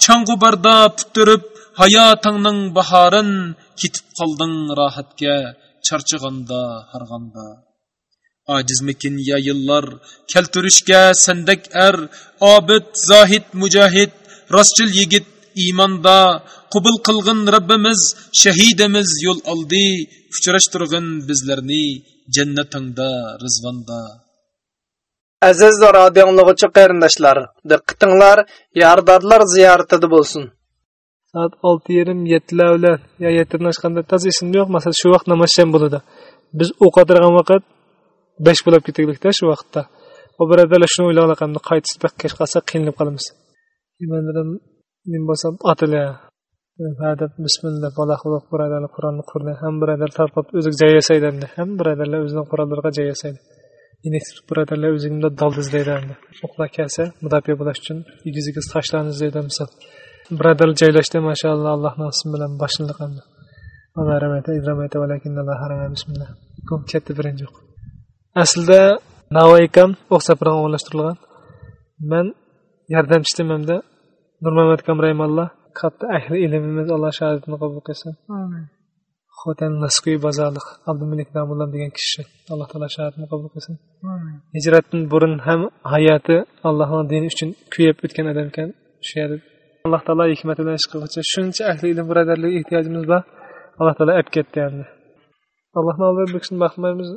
chang'ubarda puturib hayotingning bahorin ketib qolding rohatga charchig'anda harg'anda. Ojizmikin ya yillar keltirishga sandak ar obid zohid mujohid rostchil yigit iymonda qubul qilg'in robbimiz shahidimiz yo'l oldi. Uchrashtirg'in bizlarni jannatingda rizvonda. Aziz radio anglag'uchi qarindoshlar diqqatinglar yordorlar ziyoratida bo'lsin. Soat olti yarim yettilar bilan yo yettidan toza esimda yo'q masalan shu vaqt namoz bo'ladi. Biz o'qadirgan vaqt besh bo'lib ketaylikda shu vaqtda. U birodarlar shuni o'ylaganlar qaytib kech qolsa qiynalib qolamiz. Men bo'lsam otila deb bismillah bola qilib birodarlar qur'onni qurdi ham birodar tarqab o'ziga joy yasaydi endi ham birodarlar o'zini qurollarga joy yasaydi elektrik birodarlar o'zingda dol izlaydi endi o'qlar kelsa mudofaa bo'lish uchun egiziga toshlarni izlaydi misol? Birodar joylashdi mashaalloh allohni ismi bilan boshliq endi bismillah. Katta birinchi yo'q aslida navoiy akam o'xshab bilan o'g'irlashtirilgan. Man yordamchi hamda nurmamat akam rahimalloh katta ahli ilmimiz alloh shahodatini qabul qilsin. Xotan nasqiy bozorliq abdumalik damullam degan kishi alloh taolo shahodatini qabul qilsin. Hijratdan burun ham hayoti allohni dini uchun kuyib o'tgan odam ekan. Shu yerda alloh taolo hikmati bilan ish qilg'uchi shuncha ahli ilm birodarlik ehtiyojimiz bor. Alloh taolo olib ketdi endi. Allohni oldida bu kishini baxtmaymiz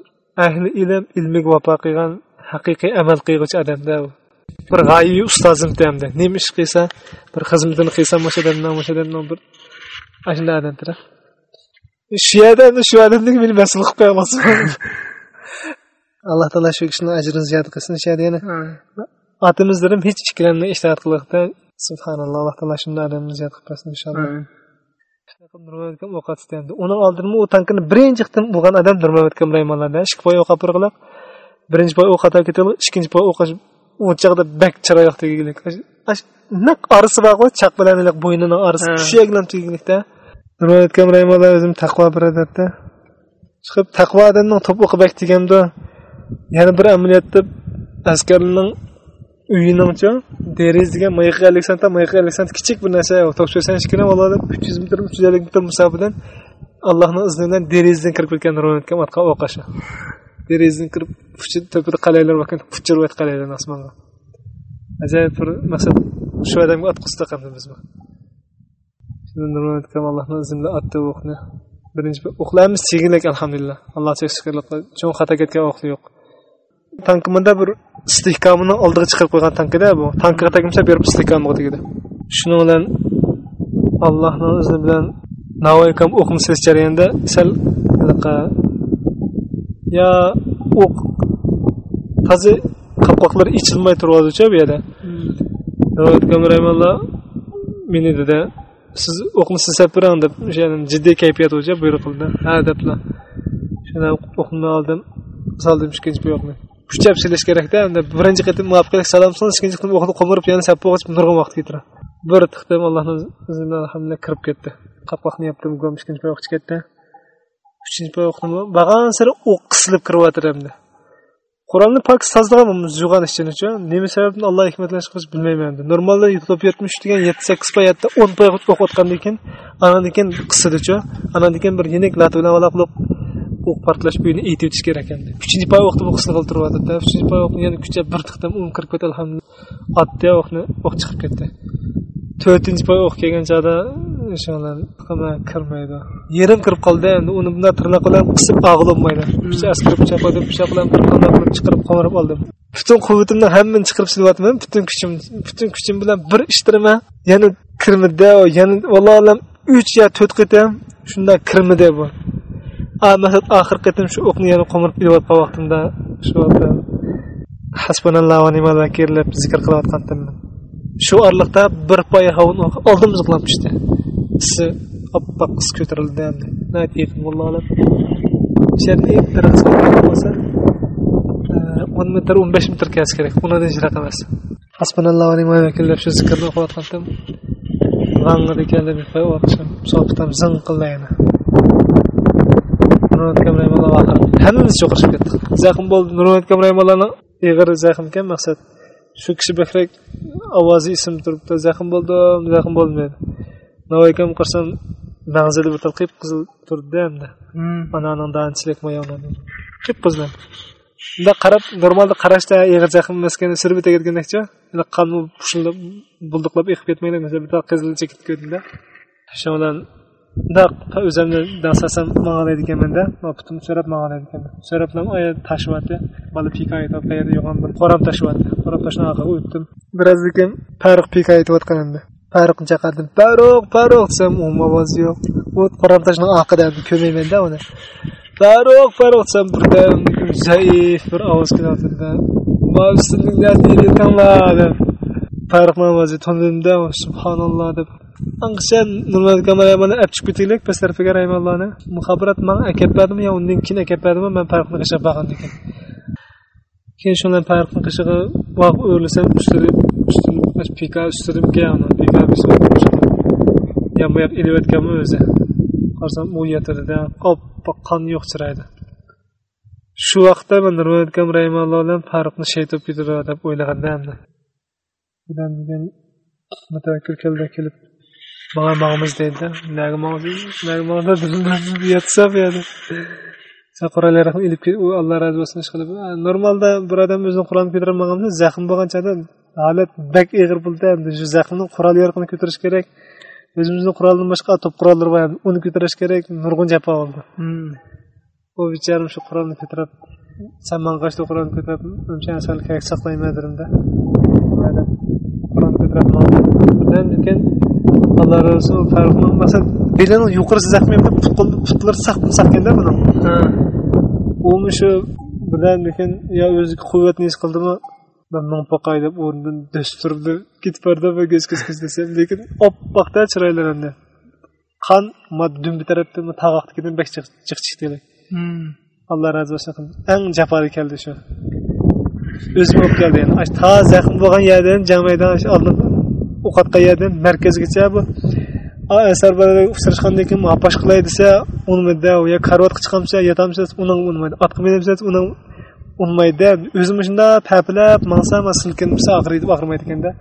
ahli ilm ilmiga vafo qilgan haqiqiy amal qilg'uchi odamda u bir g'oyiy ustozim hamda nima ish qilsa bir xizmatini qilsam o'sha odamdan o'sha odamdan bir shunday odamdir shu yerda shu odamni meni mas'ul qilib qo'ymoqchi alloh taolo shu kishini ajrini ziyoda qilsin yerda yana otimizlarm hech ikkilanmay ishtihat qilmoqda. Subhanalloh alloh taolo shunday odamni ziyoda qilib qo'ysin inshaalloh. Uni oldin u tankini birinchi qitim bo'lgan odam nurmamat rahimallahda ikki poy o'q qilib birinchi poy o'q ketib ikkinchi poy o'q u chog'da bak chiroyli teggilik naq orisi bor qo'y chaq bilan bo'ynining orisi suyaklab teggilikda nima aytgan rahimulloh o'zim taqvo birodarda. Chiqib taqvo odamning to'piqi bak deganda yana bir amaliyotda askarning uyiningcha derazaga mayqa ellik santa mayqa ellik santa kichik bir narsa to'qson kichkina bolalar uch yuz metr uch yuz ellik metr musofadan allohni izni bilan derazadan kirib ketgan ronatga otqa o'qashi derazadan kirib to'pida qalaylar puchirib qalaylar osmonga. Ajoyib bir maqsad. Shu odamga ot qusdi qildi biz allohni izni bilan otdi o'qni. Birinchi o'qlarimiz sekinlik alhamdulillah. Allohga shukrlar. Cho'ng xato ketgan o'qi yo'q. Tankimda bir istehkomini oldiga chiqarib qo'ygan tankida bu. Tankga tegmasa berib istehkomiga tegdi shuning bilan allohni izni bilan navoiykam o'qni o'qimsiz jarayonda sal yo o'q toza qopqoqlari ichilmay turyapticha bu yerda. Rahimalloh meni dedi siz o'qni silsab turing deb o'sha jiddiy kayfiyat bo'yicha buyruq qildi. Ha deblar shunda o'qni oldim soldim ikkinchi bu yoqni. Kuchab silish kerakda unda birinchi qatim muvaffaqiyat salom solish ikkinchi qatim o'qni qo'mirib yana sappa o'qib nurg'un vaqt ketiradi bir tiqdim allohni bilan alhamdulillah kirib ketdi. Qopqoqni yopdim ikkinchi oyoq ketdi uchinchi oyoqni bag'an sari o'q qisilib kiryapti endi qur'onni pok sozlagan zuyg'an ishchin uchun nima sababdan alloh hikmatlanish chiqish bilmayman normalda to'p yetmish degan yetti sakkiz poyatda o'n poy o'qiyotgandan keyin anadan keyin qisadichu anadan keyin bir yenik lat bilan qilib o'q portlash uyini aytib o'tish kerak endi uchinchi poy o'qni bu qilib turyaptida uchinchi poy o'qni yana kuchab bir tiqdim o'n kirib ketdi alhamdulillah. Otdi o'qni o'q chiqib ketdi. To'rtinchi poy o'q kelgan chog'da inshaalloh kirmaydi. Yerim kirib qoldi endi uni bunday tirnoq bilan qisib og'ilolmaydi askar pichoq qo'ydim pichoq bilan bir qandoq qilib chiqarib qo'mirib oldim. Butun quvvatimni hammani chiqarib silyapman butun kuchim butun kuchim bilan bir ishtiraman. Yana kirmidi yana vallohu alam uch yo to'rt qatam shunday kirmidi bu. Oxirgi qatim shu o'qni yana qo'mirib ilayotgan vaqtimda shu hasbunallohu va ni'mal vakil deb zikr qilayotgandim shu orliqda bir poya havon oldimiz qilib isi oppoq qiz ko'tarildi bo'lsa eh, o'n metr o'n besh metr kelsa kerak. Undan jiroq emas hasbunallohu va ni'mal shu zikrni o'qiyotgandim g'ang'ida keldi bir poy sobitam zing qildi yana hammamiz cho'qirishib ketdik. Zahm bo'ldi nurmat kamraymallarni ig'ir zahm ekan maqsad shu kishi bakrak ovozi ism turibdi. Zaxm bo'ldim zaxm bo'ldim dedi navoiy akam qarasam mag'zida bir qip qizil turibdi endi. Ananing danchilik qip qizil bunda qarab normalda qarashda ig'ir zaxm emaskan sirib ketgandakcha qon pushillab bulduqlab eqib ketmaydi bitta qizilcha ketib ketdida shu bilan daq o'zimni dastasam mang'alaydi ekanmanda putim so'rab mang'alaydi ekanman so'rab tashyapti bola pika aytib qayerda yo'g'on bir qoram tashyapti qo'rab tashlab orqaga o'tdim birozdan keyin pariq pika aytayotgan endi. Pariqni chaqirdim. Paruq paruq desam u ovozi yo'q. U qo'rab tashni orqada ko'rmaymanda uni. Paruq paruq desam birdan zaif bir ovoz kelyaptida deb. Pariqni ovozi tundimda subhanalloh deb. Anqishan nurmat kamerayamani olib chiqib ketaylik past tarafiga raymonlarni muhabbat man akabadimi yo undan keyin akabadimi man farqni qishib baqan ekan keyin shundan farqni qishig'i vaqt o'rlasam ustida pika ustidimga pika yamayab ilayotganmi o'zi qarasam u yotirida oppoq qon yo'q chiraydi shu vaqtda man nurmat kamrahimalloh bilan farqni shaytib ketadi deb o'ylaganda mutavakkil keldi kelib bana mağımız dedi. Nerede mağımız? Nerede mağımız dedim. Yatsa yani. Sen Kur'an'ı rahmet edip Allah razı olsun işkılıp. Normalde bir adam özünün Kur'an'ı kötürmağımda zaxım bolgan çağda halet bek egir buldu. Şu zaxımın Kur'an yarkını kötürüş gerek. Özümüzün Kur'an'dan başka top Kur'anlar var. Onu kötürüş gerek. Nurgun capa oldu. O biçarım şu Kur'an'ı kötürüp sen bana kaçtı Kur'an'ı kötürüp ömçen sen kayık saklaymadım da. Kur'an'ı kötürüp Ben diken alloh rasul farqi masalan belini yuqorisi zaxmi putlar saq saqkanda buni. Umi shu birdan lekin yo o'zi quvvatni his qildimi man mingpoqay deb o'rnidan do'st turibdi ketib bordi ko'z ko'z ko'z desam. Lekin oppoqda chiroylar endi qon dumbi tarafda tog'oqnikidan bak jiq chiqdi alloh razi bo'lsin eng jafoli keldi shu. O'zim olib keldi yani ta zaxm bo'lgan yerdan jang maydoni o'qatgan yerdan markazgacha bu. Bilan uchrashgandan keyin apash qilay desa unmaydi yo karvatga chiqamsa yotamsiz uning unmaydi otqa minamsiz uning unmaydi. O'zim shunda papilab mansam silkinsa og'riydi og'rimaydi ekanda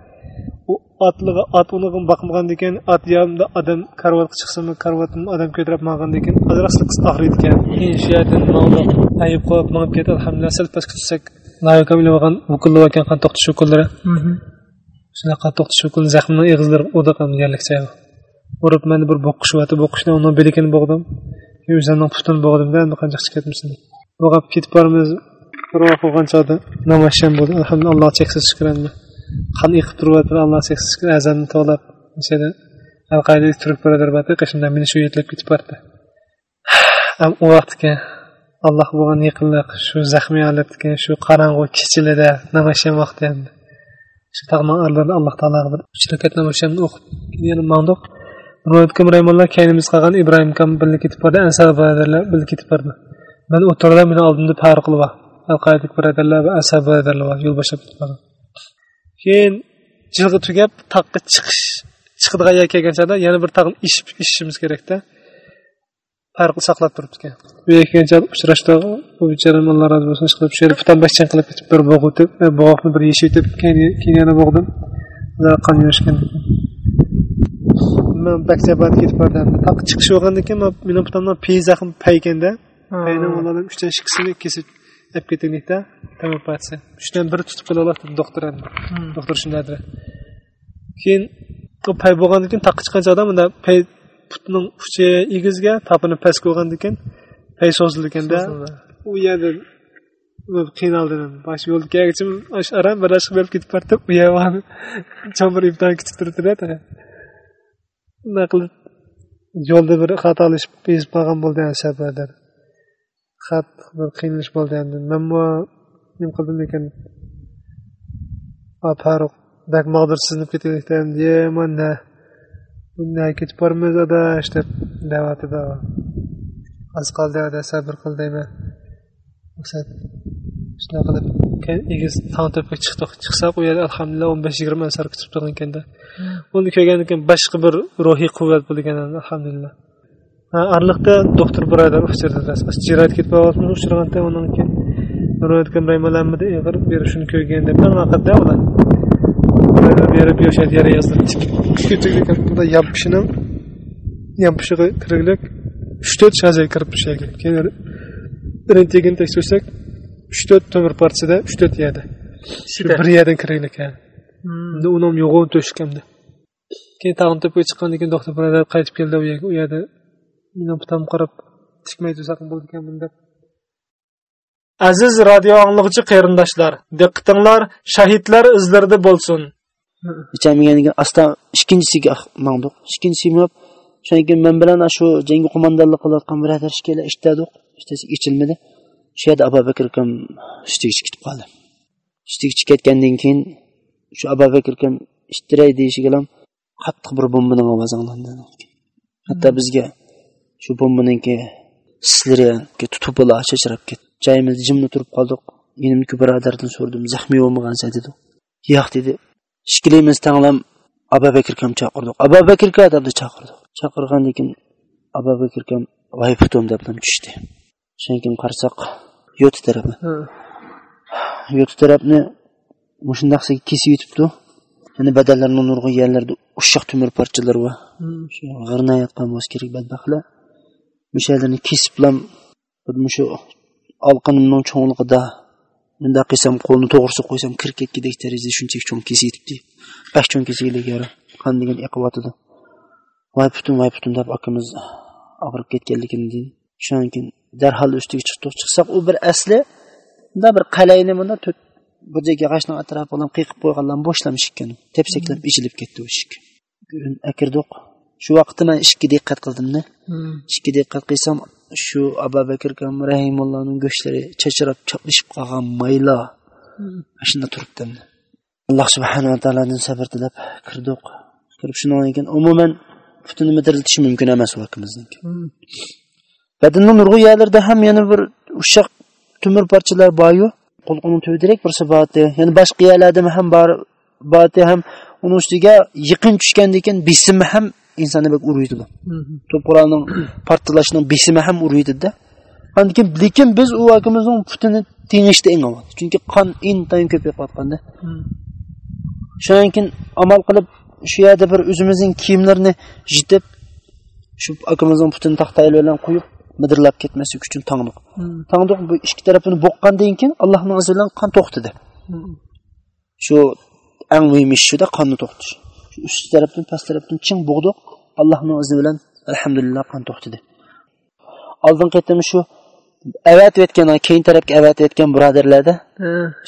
u otliga ot uniga boqmagan ekan ot yanimda odam karvatga chiqsami karvatni odam ko'tarib magan ekan ozroq silkis og'riydi ekan. Keyin shu yerdan ayib qo'yib mangib ketdi alhamdulillah sal pastga tushsak layika bilgan vukullar ekan qan to'xtash vukullari shunaqa qan to'xtash vukulni zaxmni urib mani bir boqishyapti boqishni uni belikini bog'dim. O'zimning putini bog'dimda endi qancha chiqib ketmisin bo'g'ab ketib boramiz. Bir vaqt bo'lgan chog'da namoyisham bo'ldi. Alhamdulillah alloh cheksiz shukur endi. Qon eqib turyapti alloh cheksiz shukr azanni to'lab o'shada alqaylik turib birodar qishimdan meni shu yetlab ketib bordi. U vaqtga alloh bo'lgan yaqinlik shu zaxmiy holatga shu qorong'u kechilida namoyisham vaqti endi. Shu tag'ni alloh taologa bir uch rakat namoyishamni o'qib yana mandoq kim raymonlar kaynimiz qolgan Ibrohim kam birga ketib bordi, Ansar birodarlar birga ketib bordi. Men o'tirda meni oldimda par qilib Alqaydik birodarlar va Ansar birodarlar bor, yo'l boshlab ketdi. Keyin jilg'i tugab taqqa chiqish chiqadigan yer kelgan chog'da yana bir tag'in ish ishimiz kerakda. Farqni saqlab turibdi ekan. Bu yerga uchrashdi. Bu bechoram Alloh rozi bo'lsin, chiqib shu yerda putan bashchan qilib ketib bir bog' o'tib, bog'ni bir yeshitib, keyin yana bog'dim. Qon yoshgan. man baksabat ketib bordim taq chiqish bo'lgandan keyin meni putamdan pey zaxm payganda payni ulardan uchdan ikkisini kesib olib ketaylikda operatsiya uchdan biri tutib qo'ya oladi doktor doktor shunday dedi keyin pay bo'lgandan keyin taqqa chiqqan chog'da bunda pay putning uchi egizga tapini past qo'ygandan keyin pay so'zilganda u yerda qiynaldim bosh yo'lda shu aram birlashib berib ketib bordi u ham cho'mbir imtihon kutib turibdida. Nima qilib yo'lda bir xatolashib bezib qolgan bo'ldi safarda. Xat bir qiynalish bo'ldi endi. Man nima qildim ekan? Farruq dak mag'dirsiznib ketayotgan man bunday ketib bormiz adash deb davatida oz qoldi ada sabr qil deyman. Shunaqa qilib egiz tog' tepaga chiqdik chiqsak u yerda alhamdulillah o'n besh yigirma asar kutib turgan ekanda uni ko'rgandan keyin boshqa bir ruhiy quvvat bo'lgan alhamdulillah. Arliqda doktor birodar jirat ketib qolyapmiz uchraganda undan keyin nurayotgan raymalanmidi ig'ir beri shuni ko'rganda bir vaqtda ular berib yoshad yara yozdirib yampishini yampishig'i kirglik uch to'rt shazay kirib turishgan keyin rentgen tekshirsak uch to'rt temir parchada uch to'rt yerda shu bir yerdan kirgan ekan. Endi uni ham yo'g'on to'shkamda. Keyin tag'in tepaga chiqqandan keyin doktor birodar qaytib keldi u yerga u yerda putam qarab tikmay tursak bo'ldi ekanman deb aziz radio anglag'uchi qarindoshlar diqqatinglar shahidlar izlarida bo'lsin ichamgan asta ikkinchisiga mangdiq ikkinchisi shundan keyin men bilan shu jangga qo'mondonlik qilayotgan birodar ishkala ishladik. Ishtasi ichilmadi. Shu yerda abu bakr akam ishtigichi ketib qoldi. Ishtigichi ketgandan keyin shu abu bakr akam ishtiray deyishiga ham qattiq bir bombaning ovozi anglandi hatto bizga shu bombaniki sislari tutublar chachrab ketdi joyimizda jimni turib qoldik. Menimki birodardan so'radim zaxmiy bo'lmagansan dedi. Yo'q dedi ishkilaymiz tanglam abu bakr akam chaqirdik abu bakr aka deb chaqirdik chaqirgandan keyin abu bakr akam voy putum deb tushdi. Shundan keyin qarasak yo'ti tarafni. Yo'ti tarafni shundaqsi kesib yutibdi yana badallarni nurg'un yerlarda ushoq temir parchalari bor shu g'irnayotgan bo'lsa kerak badbaxtlar. O'sha yerlarni kesib bilan shu olqinimning cho'ngligida bundoq qilsam qo'lni to'g'risi qo'ysam kirib ketgudek darajada shunchalik cho'ng kesib yetibdi bak cho'ng kesilgan yara. Qan degan yiqyotidi voy putum voy putum deb akamiz og'rib ketganligini deydi. Shundan keyin darhol ustiga chiqdik chiqsak u bir asli bunda bir qalayni bunda to'rt burjak yog'ochni atrofi bilan qiqib qo'yganlarni boshlamish ekan tepsaklab ichilib ketdi u eshik akirdik shu vaqtda man ishga diqqat qildimda. Ishga diqqat qilsam shu abu bakr rahimullohning go'shtlari chachrab choplashib qolgan maylo. Shunda turibdi alloh subhanava taolodan sabr tilab kirdik kirib shundan keyin umuman butunini tiriltishi mumkin emas vakimizniki badinni nurg'u yerlarda ham yana bir ushoq tumir parchalar boryu qo'lqoning tövdirek bir sabati ya'ni boshqa yerlarda ham bor boti ham uning ustiga yiqin tushgandan keyin bisimi ham insonni bak uruydi to'polonning portlashining bisimi ham uruydida. Lekin lekin biz u akimizning putini tengishda eng avval. Chunki qon intayin ko'payib qotganda shundan keyin amal qilib shu yerda bir o'zimizning kiyimlarni yitib shu akamizning putini taxtayli bilan qo'yib midirlab ketmaslik uchun tangdiq. Tangdiq bu ikki tarafini boqqandan keyin allohning izi bilan qon to'xtadi. Shu eng muhim ish shuda qonni to'xtatish shu ust tarafdan past tarafdan ching bug'diq allohning izni bilan alhamdulillah qon to'xtadi. Oldin qaytdim shu avatayotgan keyin tarafga avatayotgan birodarlarda?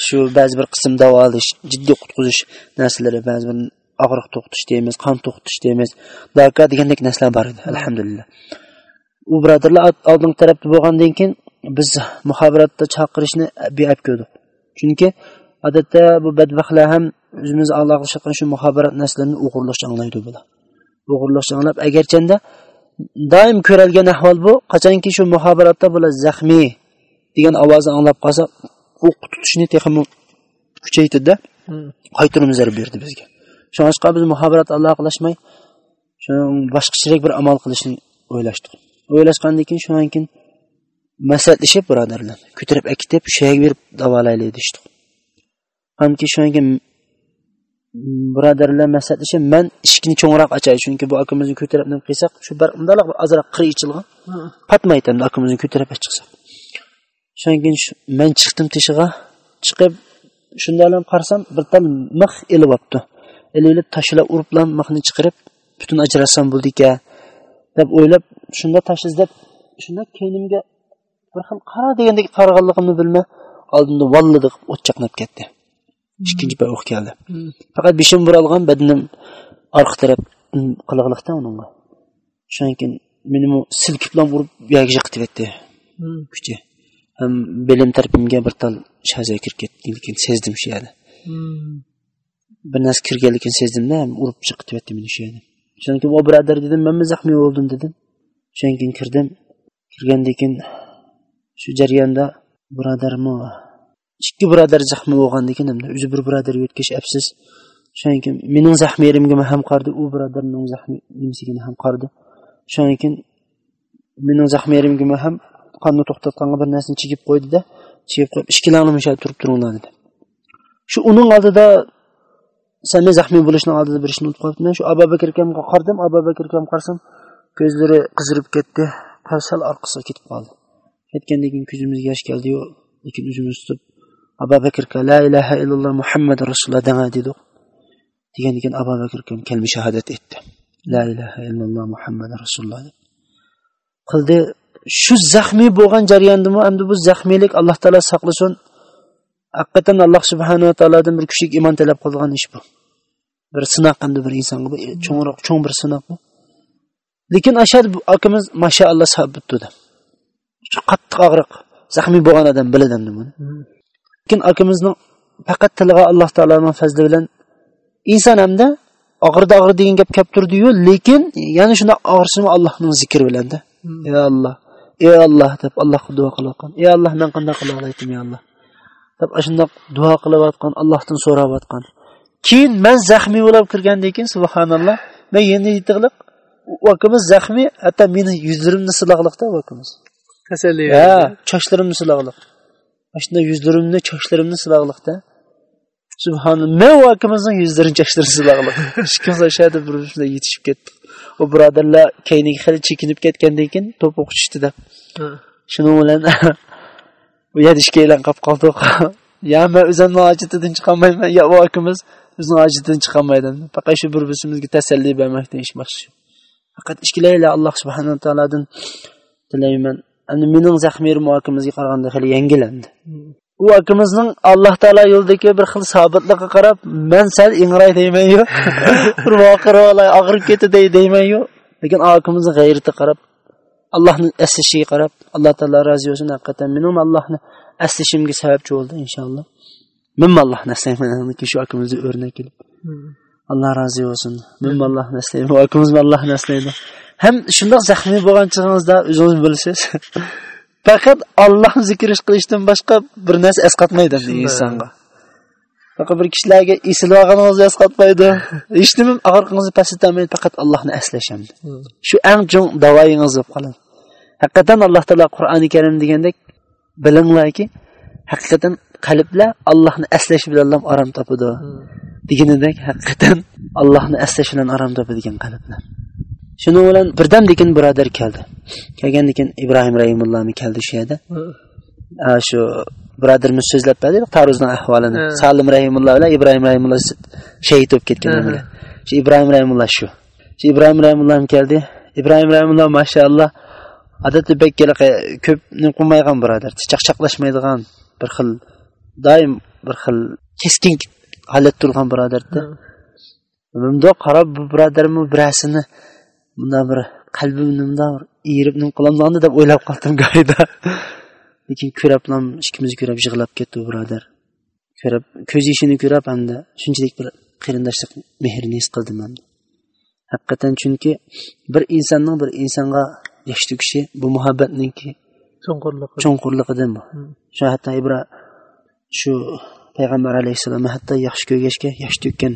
Shu ba'zi bir qism davolash jiddiy qutqizish narsalari ba'zi bir og'riq to'xtatish deymiz qon to'xtatish deymiz. Darka degandek narsalar bor edi alhamdulillah. U birodarlar oldingi tarafda bo'lgandan keyin biz muhobiratda chaqirishni beab ko'rdik. Chunki odatda bu badbaxtlar ham o'zimiz aloqalashayotgan shu muhobirat narsalarni o'g'irlashni anglaydi bular. O'g'irlashni anglab agarchanda doim ko'ralgan ahvol bu qachonki shu muhobiratda bular zaxmiy degan ovozni anglab qolsa o'q tutishni kuchaytirdida qaytirib zarb berdi bizga. Shuning biz muhobirat aloqalashmay shu boshqacharak bir amal qilishni o'ylashdik. O'ylashgandan keyin shundan keyin maslahatlashib birodarlar ko'tarib akitib shu yerga berib davolaylik deyishdik hamki shunga birodarlar maslahatlashib man eshikni cho'ngroq ochay chunki bu akamizni ko'tarib nima qilsak shu bir undaq bir ozroq qir ichilgan. Patmaydi endi akamizni ko'tarib chiqsak shundan keyin man chiqdim teshig'a chiqib shunday qarasam birdan tal mix ilyapti. Ilib tashlab urib bilan mixni chiqarib butun ajrasam bo'ldi ekan. Deb o'ylab shunda tash izlab shunda keynimga bir xil qara degandek qaraganligimni bilmay oldimda vallidiq o't chaqnab ketdi. Ikkinchi bir o'q keldi. Faqat beshim buralgan badanim orqa taraf qilig'liqda unga. Shundan keyin meni silkib bilan urib yogiga yiqitib ketdi kuchi. Ham belim tarafimga bir tal shaza kirib ketganligini sezdim shu yerda bir narsa kirganligini sezdimda urib chiqib ketdi meni shu yerda shundan keyin o birodar dedim man zaxmiy bo'ldim dedim. Shundan keyin kirdim. Kirgandan keyin shu jarayonda birodarmi ikki birodar zaxmi bo'lgandan keyin o'zi bir birodarga o'tkash afsus shundan keyin mening zaxmi yerimga ham qardi u birodarning zaxmi ham qardi. Shundan keyin mening zaxmi yerimga ham qonni to'xtatganga bir narsani chigib qo'ydida chigib qo'yib ikkilaringlar shu turib turinglar dedi. Shu uning oldida sani zaxmiy bo'lishni oldida bir ishni unutib qolibman shu abu bakr akamga qaradim abu bakr akam qarasam ko'zlari qizirib ketdi sal orqasiga ketib qoldi. Ketgandan keyin ko'zimizga yosh keldiyu lekin o'zimiz tutib abu bakr la ilaha illalloh muhammad rasululloh danga dedi. Degandan keyin abu bakr akam kalma shahodat etdi. La ilaha illalloh muhammad rasululloh deb. Qildi shu zaxmiy bo'lgan jarayondami endi bu zaxmiylik alloh taolo saqlasin. Haqiqatan alloh subhanava taolodan bir kuchli iymon talab qilgan ish bu. Bir sinoq endi bir insonga cho'ngroq cho'ng bir sinoq bu. Lekin ashad akamiz mashaalloh sabit dedi. Qattiq og'riq zaxmiy bo'lgan odam biladi endi buni lekin akamizni faqat tiliga alloh taoloning fazli bilan inson hamda og'irda og'ir degan gap kelib turdiyu lekin yana shunda og'risini allohning zikri bilanda ey alloh ey alloh deb allohga duo qilayotgan. Ey alloh man qanday qila olaydim ey alloh deb shundoq duo qilayotgan allohdan so'rayotgan keyin man zaxmiy bo'lib kirgandan keyin subhanalloh man endi yetiqliq vakimiz zaxmiy hatto meni yuzlarimni siloqliqda vakimiz tasalli ha chochlarimni siloqliq shunday yuzlarimni chochlarimni siloqliqda subhanalloh man vakimizning yuzlarini chochlarini siloqliq shunday bir shunday yetishib ketdik u birodarlar keyniga xili chekinib ketgandan keyin to'p o'qishdi deb. Shuning bilan bu yadishga e'lon qilib qoldik ya man o'zimni hojatidan chiqolmayman yo u akamiz bizni hojatidan chiqolmaydi. Faqat shu bir birimizga tasalli bermoqdan ish maqsad faqat ishkilaylar alloh subhanaa taolodan tilayman endi mening zaxmirim u akamizga qaraganda hali yangilandi. U akamizning alloh taolo yo'lidagi bir xil sobitligiga qarab man sal ingray deymanyu bir voqea og'rib ketdi deymanyu. Lekin akamizni g'ayrati qarab allohni eslashiga qarab alloh taolo rozi bo'lsin haqiqatdan men ham allohni eslashimga sababchi bo'ldi inshaalloh. Men allohni eslayman shu akamizni o'rnak qilib alloh rozi bo'lsin. Men allohni eslayman u akamiz allohni eslaydi ham shundoq zaxmiy bo'lgan chog'ingizda o'zingiz bilasiz faqat Allohni zikr qilishdan boshqa bir narsa esqatmaydi insonga. Faqat bir kishilarga esilib olganingizni esqatmaydi. Hech nima og'riqingizni pasitmaydi, faqat Allohni eslashamdi. Shu eng chong davoyingiz bo'lib qoladi. Haqiqatan Alloh taolo Qur'oni Karim degandek bilinglarki, haqiqatan qalblar Allohni eslash bilan orom topadi. deganidek haqiqatan Allohni eslash bilan orom topadigan qalblar. Shuning bilan birdamdekin birodar keldi. Kelgandan keyin Ibrohim Rahimullohni keldi shu yerda. Shu birodarimiz so'zlab berdi Taruzning ahvolini. Salim Rahimulloh bilan Ibrohim Rahimulloh shahid bo'lib ketganlar. Shu Ibrohim Rahimulloh shu. Shu Ibrohim Rahimulloh keldi. Ibrohim Rahimulloh mashalloh odatda bekkala ko'p qilmaydigan birodar, chaqchaqlashmaydigan bir xil doim bir xil keskin holat turgan birodarda. Bunda qarab bu birodarmi birasini bundan bir qalbim nimda bir erib nim qilamdi deb o'ylab qoldim gayda. Lekin ko'rablam ikkimiz ko'rab yig'lab ketdi birodar. Ko'rab ko'z yeshini ko'rab hamda shunchalik bir qarindoshlik mehrini his qildim ham. Haqiqatan chunki bir insonning bir insonga yosh to'kishi bu muhabbatningki cho'nqurligi cho'nqurligidan bu. Shu hatto Ibra shu payg'ambar alayhissalom hatto yaxshi ko'rgachga yosh to'kkan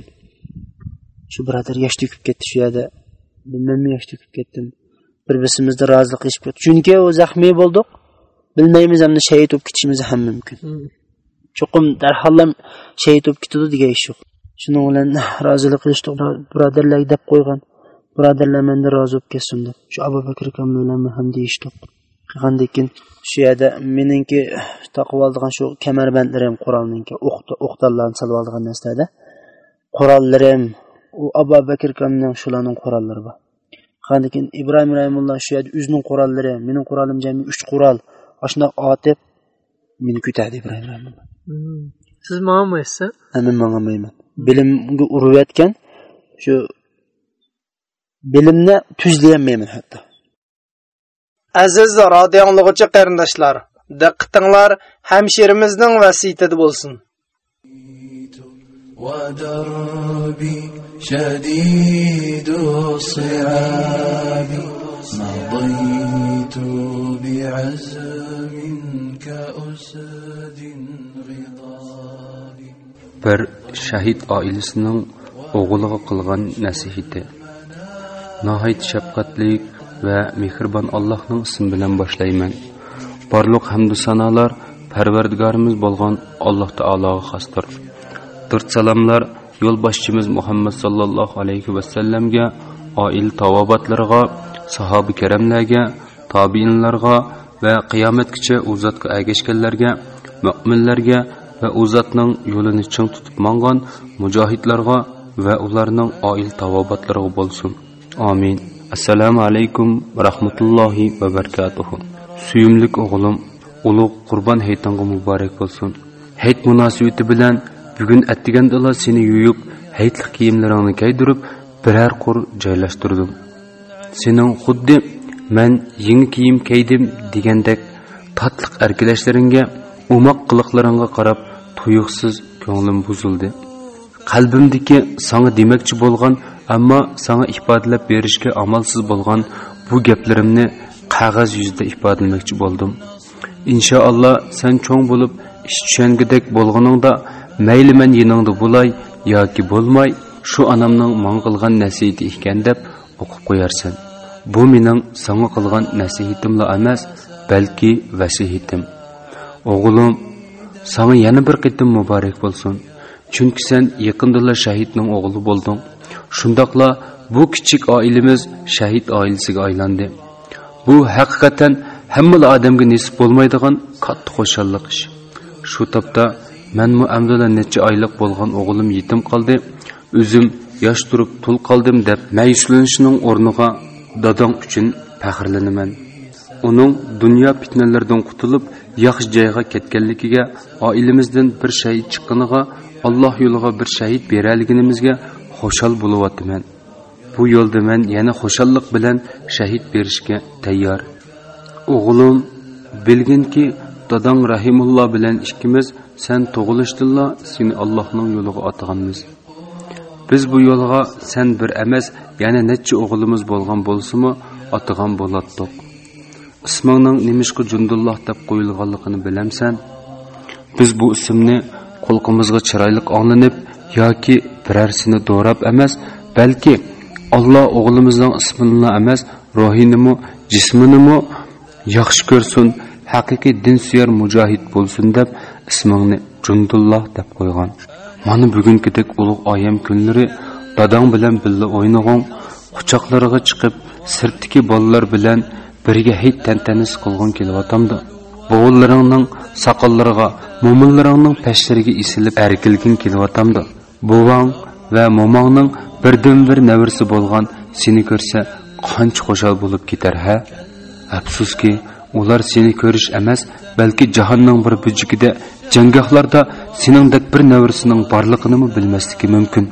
shu birodar yosh to'kib ketdi shu yerda bilmayman yosh to'kib ketdim. Bir birimizni rozilik qilishib ketdi. Chunki u zaxmiy bo'ldik. Bilmaymiz hamda shahid bo'lib ketishimiz ham mumkin. Chuqum darhol shahid bo'lib ketadi degan ish yo'q. Shuning bilan rozilik qilishdik birodarlarga deb qo'ygan. Birodarlar menda rozi bo'lib ketsin deb. Shu abu bakr bilan ham deyishdik qilgandan keyin shu yerda meningki taqib oldigan shu kamarbandlarim qurolninki o'qtallarni solib oldigan narsada. Qurollarim u abu bakr akamning shularning qurollari bor. Keyin ibrohim rahimulloh shu yerda o'zining qurollari mening qurolim jami uch qurol shundoq otib meni ko'tardi ibrohim rahimulloh. Siz mangamaysiz men mangamayman bilimga urayotgan shu bilimni tuzlayolmayman hatto. Aziz radio anglag'uchi qarindoshlar diqqatinglar hamshirimizning vasiyatida bo'lsin ودربي شديد الصعاب مضيت بعزم كأسد غضاب bir shahid oilasining o'g'liga qilgan nasihati nihoyat shafqatlik va mehribon allohning ismi bilan boshlayman barliq hamdu sanolar parvardigorimiz bo'lgan alloh taologa xosdir To'rt salomlar yo'lboshchimiz muhammad sallallohu alayhi vasallamga oil tavobatlarga sahobi karamlarga tobiinlarga va qiyomatgacha u zotga ergashganlarga mo'minlarga va u zotning yo'lini ching tutib mongan mujohidlarga va ularning oil tavobatlariga bo'lsin. Amin. Assalomu alaykum va rahmatullohi va barakatuhu. Suyumlik o'g'lim ulug' qurbon hayitanga muborak bo'lsin. Hayit munosabati bilan bugun attigandala seni yuyib hayitlik kiyimlaringni kaydirib biror qur joylashtirdim. Sening xuddi man yangi kiyim kiydim degandek tatliq erkalashlaringga umoq qiliqlaringga qarab tuyuqsiz ko'nglim buzildi. Qalbimdagi sanga demoqchi bo'lgan ammo sanga ifodalab berishga amalsiz bo'lgan bu gaplarimni qog'oz yuzida ifodalamoqchi bo'ldim. Inshaalloh sen cho'ng bo'lib ish tushangidek bo'lganingda mayli man yiningda bo'lay yoki bo'lmay shu onamning man qilgan nasihati ekan deb o'qib qo'yarsan bu mening sanga qilgan nasihatimla emas balki vasihatim o'g'lim sanga yana bir qitim muborak bo'lsin chunki sen yaqindala shahidning o'g'li bo'lding shundoqla bu kichik oilamiz shahid oilasiga aylandi bu haqiqatan hamma odamga nisb bo'lmaydigan katta xo'shallik ish shu topda manmu amdala necha oylik bo'lgan o'g'lim yetim qoldi o'zim yosh turib tul qoldim deb mayuslanishning o'rniga dadong uchun faxrlanaman uning dunyo fitnalaridan qutulib yaxshi joyga ketganligiga oilamizdan bir shahid chiqqaniga alloh yo'liga bir shahid beralganimizga xushal bo'lyaptiman bu yo'lda men yana xushallik bilan shahid berishga tayyor o'g'lim bilginki dadam rahimulloh bilan ikkimiz san tug'ilishdilla seni allohning yo'liga otganmiz. Biz bu yo'lga san bir emas yana necha o'g'limiz bo'lgan bo'lsimi otgan bo'latdiq ismingning nimishqa jundulloh deb qo'yilganligini bilamsan. Biz bu ismni xulqimizga chiroyli anglanib yoki birarsini do'rab emas balki alloh o'g'limizning ismini emas ruhinimi jisminimi yaxshi ko'rsin haqiqiy dinsuyar mujohid bo'lsin deb ismingni jundulloh deb qo'ygan. Mana bugungidek ulug' oyam kunlari dadang bilan birga o'ynag'on quchoqlariga chiqib sirtdagi bolalar bilan birga hech tantanis qilg'on kelyapamdi bo'g'illaringning soqollariga mo'minlaringning pashtlariga isilib erkilgin kelyapamdi buvang va mo'mongning birdan bir navrisi bo'lgan seni ko'rsa qancha xushal bo'lib ketar ha? Afsuski ular seni ko'rish emas balki jahonning bir bujigida jangohlarda seningdek bir navrisining borlig'ini bilmasligi mumkin?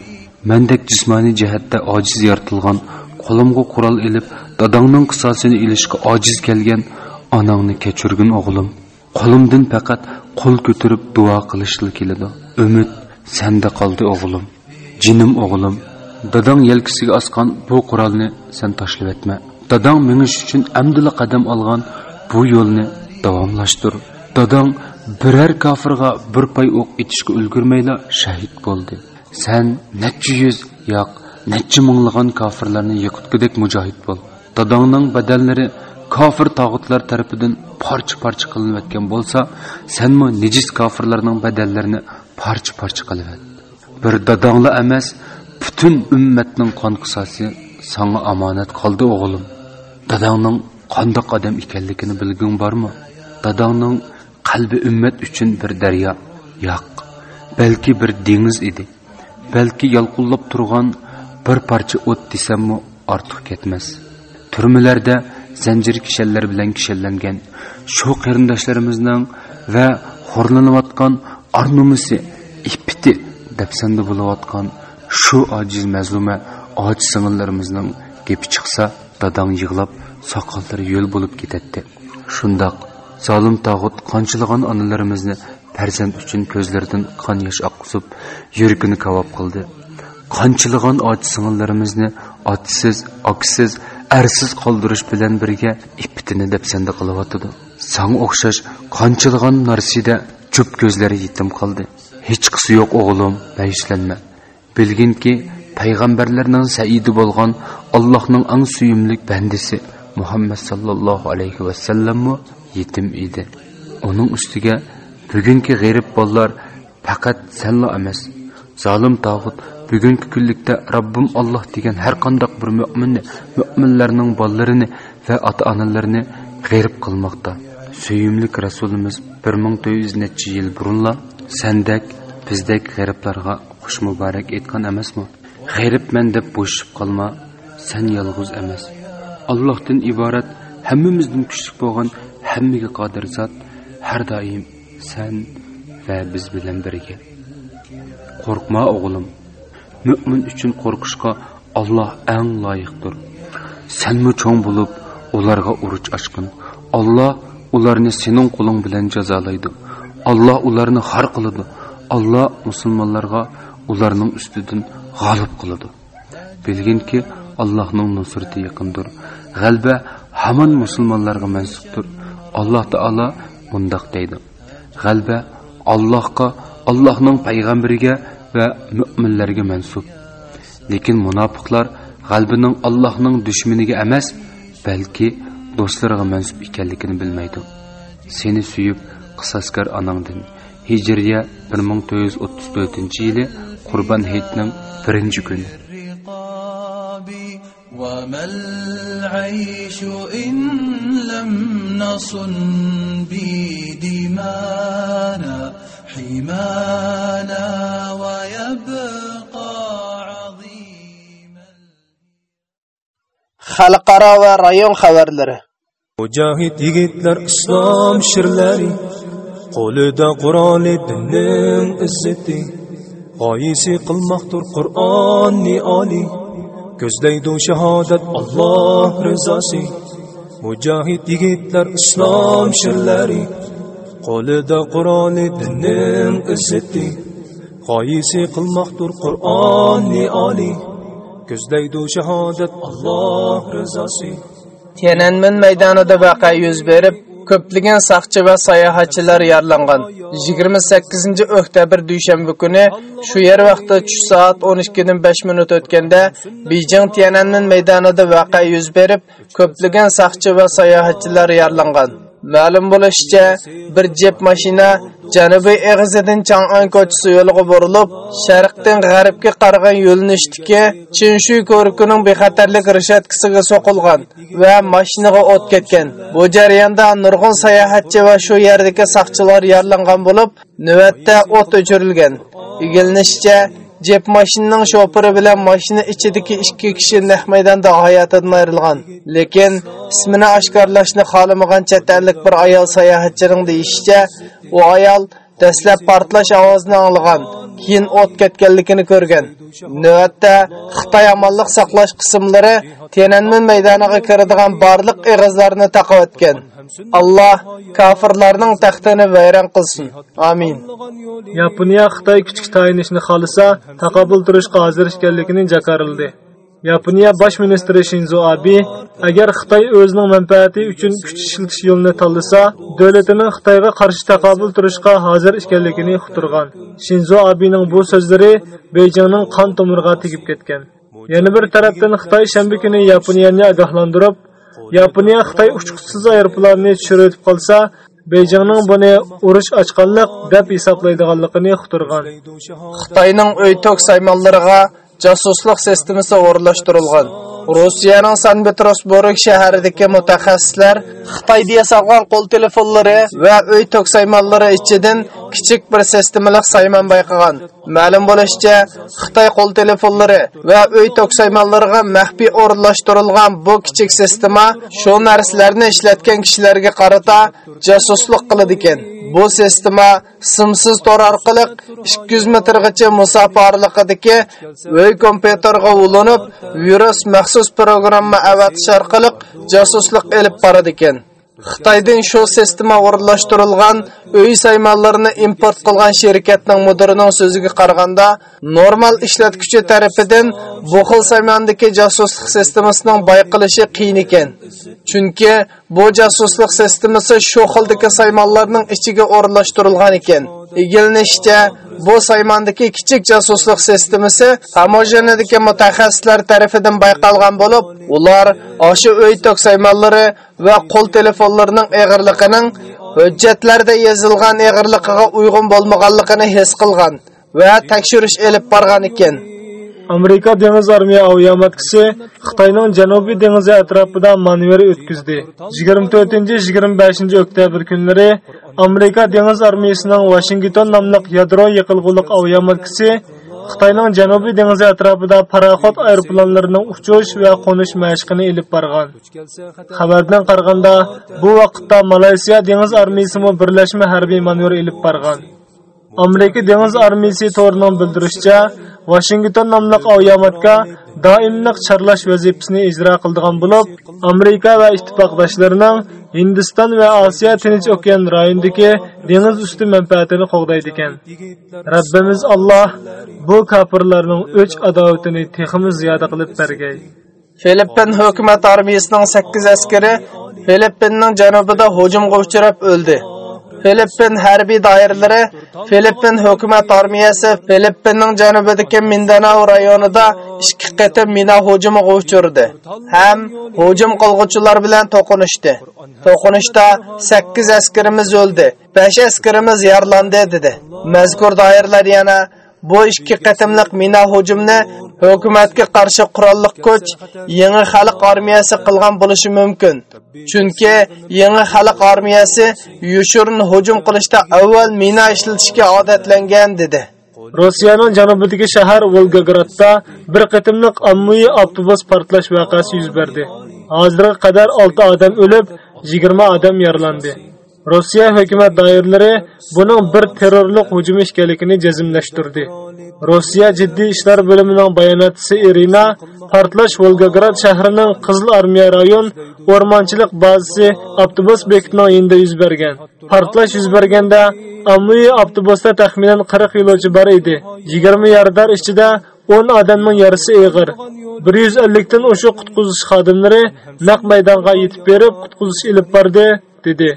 Mandek jismoniy jihatda ojiz yoritilgan qo'limga qurol ilib dadangning qisosini ilishga ojiz kelgan onangni kechirgin o'g'lim. Qo'limdan faqat qo'l ko'tarib duo qilishli keladi. Umid senda qoldi o'g'lim. Jinim o'g'lim. Dadang yelkasiga osgan bu qurolni sen tashlab etma. Dadang minish uchun amdila qadam olgan bu yo'lni davomlashtir dadang biror kofirga bir pay o'q etishga ulgurmayla shahid bo'ldi. Sen necha yuz yoq necha minglagan kofirlarni yiqitgudek mujohid bo'l. Dadangning badallari kofir tog'utlar tarafidan parcha parcha qilinayotgan bo'lsa sanmi nejis kofirlarning badallarini parcha parcha qilib bir dadongli emas butun ummatning qon qisosi sanga omonat qoldi o'g'lim. Dadangning qandoq odam ekanligini bilging bormi? Dadangning qalbi ummat uchun bir daryo yo'q balki bir dengiz edi. Balki yalqullab turgan bir parcha o't desammi ortiq ketmas. Turmalarda zanjir kishanlar bilan kishanlangan shu qarindoshlarimizning va xo'rlanayotgan arnumisi ipiti dafsanda bo'layotgan shu ojiz mazluma ojiz singillarimizning gapi chiqsa dadang yig'lab soqollari yo'l bo'lib ketadi. Shundoq zolim tog'ut qonchilagan onalarimizni farzand uchun ko'zlaridan qon yosh oqizib yuragini kavob qildi. Qonchilagan ojiz singillarimizni otisiz oksiz arsiz qoldirish bilan birga ipitini dapsanda qilyotidi sanga o'xshash qonchilagan narsida cho'p ko'zlari yetim qoldi. Hechqisi yo'q o'g'lim mayuslanma bilginki payg'ambarlarning saidi bo'lgan allohning ang suyumli bandisi muhammad sallallohu alayhi vasallammi yetim edi. Uning ustiga bugungi g'erib bolalar faqat sanla emas zolim tog'ut bugungi kunlikda robbim olloh degan har qandoq bir mo'minni mo'minlarning bolalarini va ota onalarini g'erib qilmoqda. Suyimlik rasulimiz bir ming to'rt yuz necha yil burunla sandak bizdek g'ariblarga xush muborak aytgan emasmi? G'aribman deb bo'shishib qolma san yolg'iz emas. Allohdan iborat hammamizdan kuchli bo'lgan hammaga qodir zot har doim san va biz bilan birga. Qo'rqma o'g'lim. Mo'min uchun qo'rqishga olloh eng loyiqdir. Sanmi cho'ng bo'lib ularga uruch ochqin olloh ularni sening qo'ling bilan jazolaydi. Olloh ularni har qiladi. Olloh musulmonlarga ularning ustidan g'olib qiladi. Bilginki allohning nusrati yaqindir. Alloh taolo mundoq deydi. G'alba allohga allohning payg'ambariga va mo'minlarga mansub. Lekin munofiqlar g'albining allohning dushmaniga emas balki do'stlariga mansub ekanligini bilmaydi. Seni suyib qisoskor onangdin hijriya bir ming to'rt yuz o'ttiz to'rtinchi yili qurbon hayitning birinchi kuni. وما العيش إن لم نصن بدمانا حمانا ويبقى عظيما. خلق خلقرا وريون خبرلر مجاهد يجدلر إسلام شرلري. قولدا قرآن دنم إزتي. غايسي قلمقتر قرآن نيالي. Ko'zlaydi shahodat Alloh rizosi mujohid yigitlar islom shirlari qo'lida qur'oni dinning izzati qoyisi qilmoqdir qur'onni oli ko'zlaydu shahodat Alloh rizosi Tiananmen maydonida voqea yuz berib, ko'plagan saqchi va sayohatchilar yaralangan. 28 oktyabr dushanba kuni shu yer vaqtida tush soat 12 dan 5 minut o'tganda Beijing Tiananmen maydonida voqea yuz berib, ko'plagan saqchi va sayohatchilar yaralangan. Ma'lum bo'lishicha, bir jep mashina janubiy eg'izidan Chang'an ko'chasi yo'liga burilib, sharqdan g'arbga qaragan yo'linishdagi Chinshuy ko'rkining bexatarlik rishatkasiga so'qilgan va mashinaga o't ketgan. Bu jarayonda nurg'un sayohatchi va shu yerdagi saqchilar yaralangan bo'lib, navbatda o't o'chirilgan. Igilinishicha, Jep mashinaning shofiri bilan mashina ichidagi ikki kishi naq maydonda hayotidan ayrilgan. Lekin ismini oshkorlashni xohlamagan chet bir ayol sayohatchining deyishicha, u ayol dastlab portlash ovozini anglagan, keyin o't ketganligini ko'rgan. Navbatda Xitoy amonlik saqlash qismlari Tiananmen maydoniga kiradigan barliq eg'izlarni taqib o'tgan. Alloh kofirlarning taxtini vayron qilsin. Amin. Yaponiya Xitoy kichik tayinishni xohlasa, taqobil turishga hozir ekanligini jakarildi. Yaponiya bosh ministri Shinzo Abe agar Xitoy o'zining manfaati uchun kuch ishlatish yo'lini tanlasa, davlatining Xitoyga qarshi taqobil turishga hozir ekanligini uqtirgan. Shinzo Abening bu so'zlari Beijingning qon tomiriga tegib ketgan. Yana bir tarafdan Xitoy shanba kuni Yaponiyani ogohlantirib, Yaponiya Xitoy uchquchsiz aeroplanni tushirib qolsa, Beijingning buni urush ochqanlik deb hisoblaydiganligini uqtirgan. Xitoyning uy tok saymonlariga sistemasi o'rnatilgan Rossiyaning Sankt-Peterburg shahridagi mutaxassislar Xitoyda yasalgan qo'l telefonlari va uy toksaymonlari ichidan kichik bir sistemalik saymon bayqagan. Ma'lum bo'lishicha, Xitoy qo'l telefonlari va uy toksaymonlariga maxfiy o'rinlashtirilgan bu kichik sistema shu narsalarni ishlatgan kishilarga qarata jasuslik qiladi ekan. Bu sistema simsiz tor orqali 200 metrgacha musofarliqidagi uy kompyuterga ulanib, virus maxsus programma avatish orqali josuslik elib boradi ekan. Xitoydan shu sistema o'rnatilgan uy saymonlarini import qilgan shirkatning mudirining so'ziga qaraganda, normal ishlatuvchi tarafidan bu xil saymondagi jasuslik sistemasining bayqilishi qiyin ekan. Chunki bu jasuslik sistemasi shu xildagi saymonlarning ichiga o'rnatilgan ekan. Egilinishcha, bu saymondagi kichik josuslik sistemasi tamojanadagi mutaxassislar tarafidan bayqalgan bo'lib, ular osha uy tok saymonlari va qo'l telefonlarining eg'irligining hujjatlarda yozilgan eg'irligiga uyg'un bo'lmaganligini his qilgan va tekshirish elib borgan ekan. Amerika dengiz armiya aviamatkisi Xitoyning Janubiy dengizi atrofida manevr o'tkazdi. 24-25 oktyabr kunlari Amerika dengiz armiyasining Washington nomli yadro yiqilg'uliq aviamatkisi Xitoyning Janubiy dengizi atrofida paraxod aeroplanlarining uchish va qo'nish mashqini ilib borgan. Xabardan qaraganda, bu vaqtda Malayziya dengiz armiyasi birlashma harbiy manevr ilib borgan. Amerika dengiz armiyasi to'rining bildirishicha, Washington nomli aviamatka doimliq charlash vazifasini ijro qildigan bo'lib, Amerika va ittifoqdoshlarining Hindiston va Osiyo Tinch okean rayonidagi dengiz usti manfaatini qo'g'daydi ekan. Rabbimiz Alloh bu kofirlarning o'ch adovatini teximiz ziyoda qilib bergay. Filippin hukumat armiyasining 8 askari Filippinning janubida hujumga uchrab o'ldi. Filippin harbiy doiralari Filippin hukumat armiyasi Filippinning janubidagi Mindanao rayonida ikki qatim mina hujumiga uchirdi. Ham hujum qilguvchilar bilan to'qinishdi. To'qinishda 8 askarimiz o'ldi, 5 askarimiz yaralandi dedi. Mazkur doiralar yana bu ikki qatimliq mina hujumni hukumatga qarshi qurolliq kuch yangi xalq armiyasi qilgan bo'lishi mumkin. Chunki yangi xalq armiyasi yushurin hujum qilishda avval mina ishlatishga odatlangan dedi. Rossiyaning janubidagi shahar Volgogradda bir qatimliq ommaviy avtobus portlash voqeasi yuz berdi. Hozirga qadar 6 odam o'lib, 20 odam yaralandi. Rossiya hukumat doiralari buning bir terrorlik hujumi ekanligini jazmlashtirdi. Rossiya jiddiy ishlar bo'limining bayonotchisi Irina portlash Volgograd shahrining Qizil armiya rayon o'rmonchilik bazasi avtobus bekitining yonida yuz bergan. Portlash yuz berganda ommaviy avtobusda taxminan 40 yo'lovchi bor edi. 20 yarador ichida 10 odamning yarisi og'ir 150 dan o'sha qutqizish xodimlari naq maydonga yetib berib qutqizish ilib bordi dedi.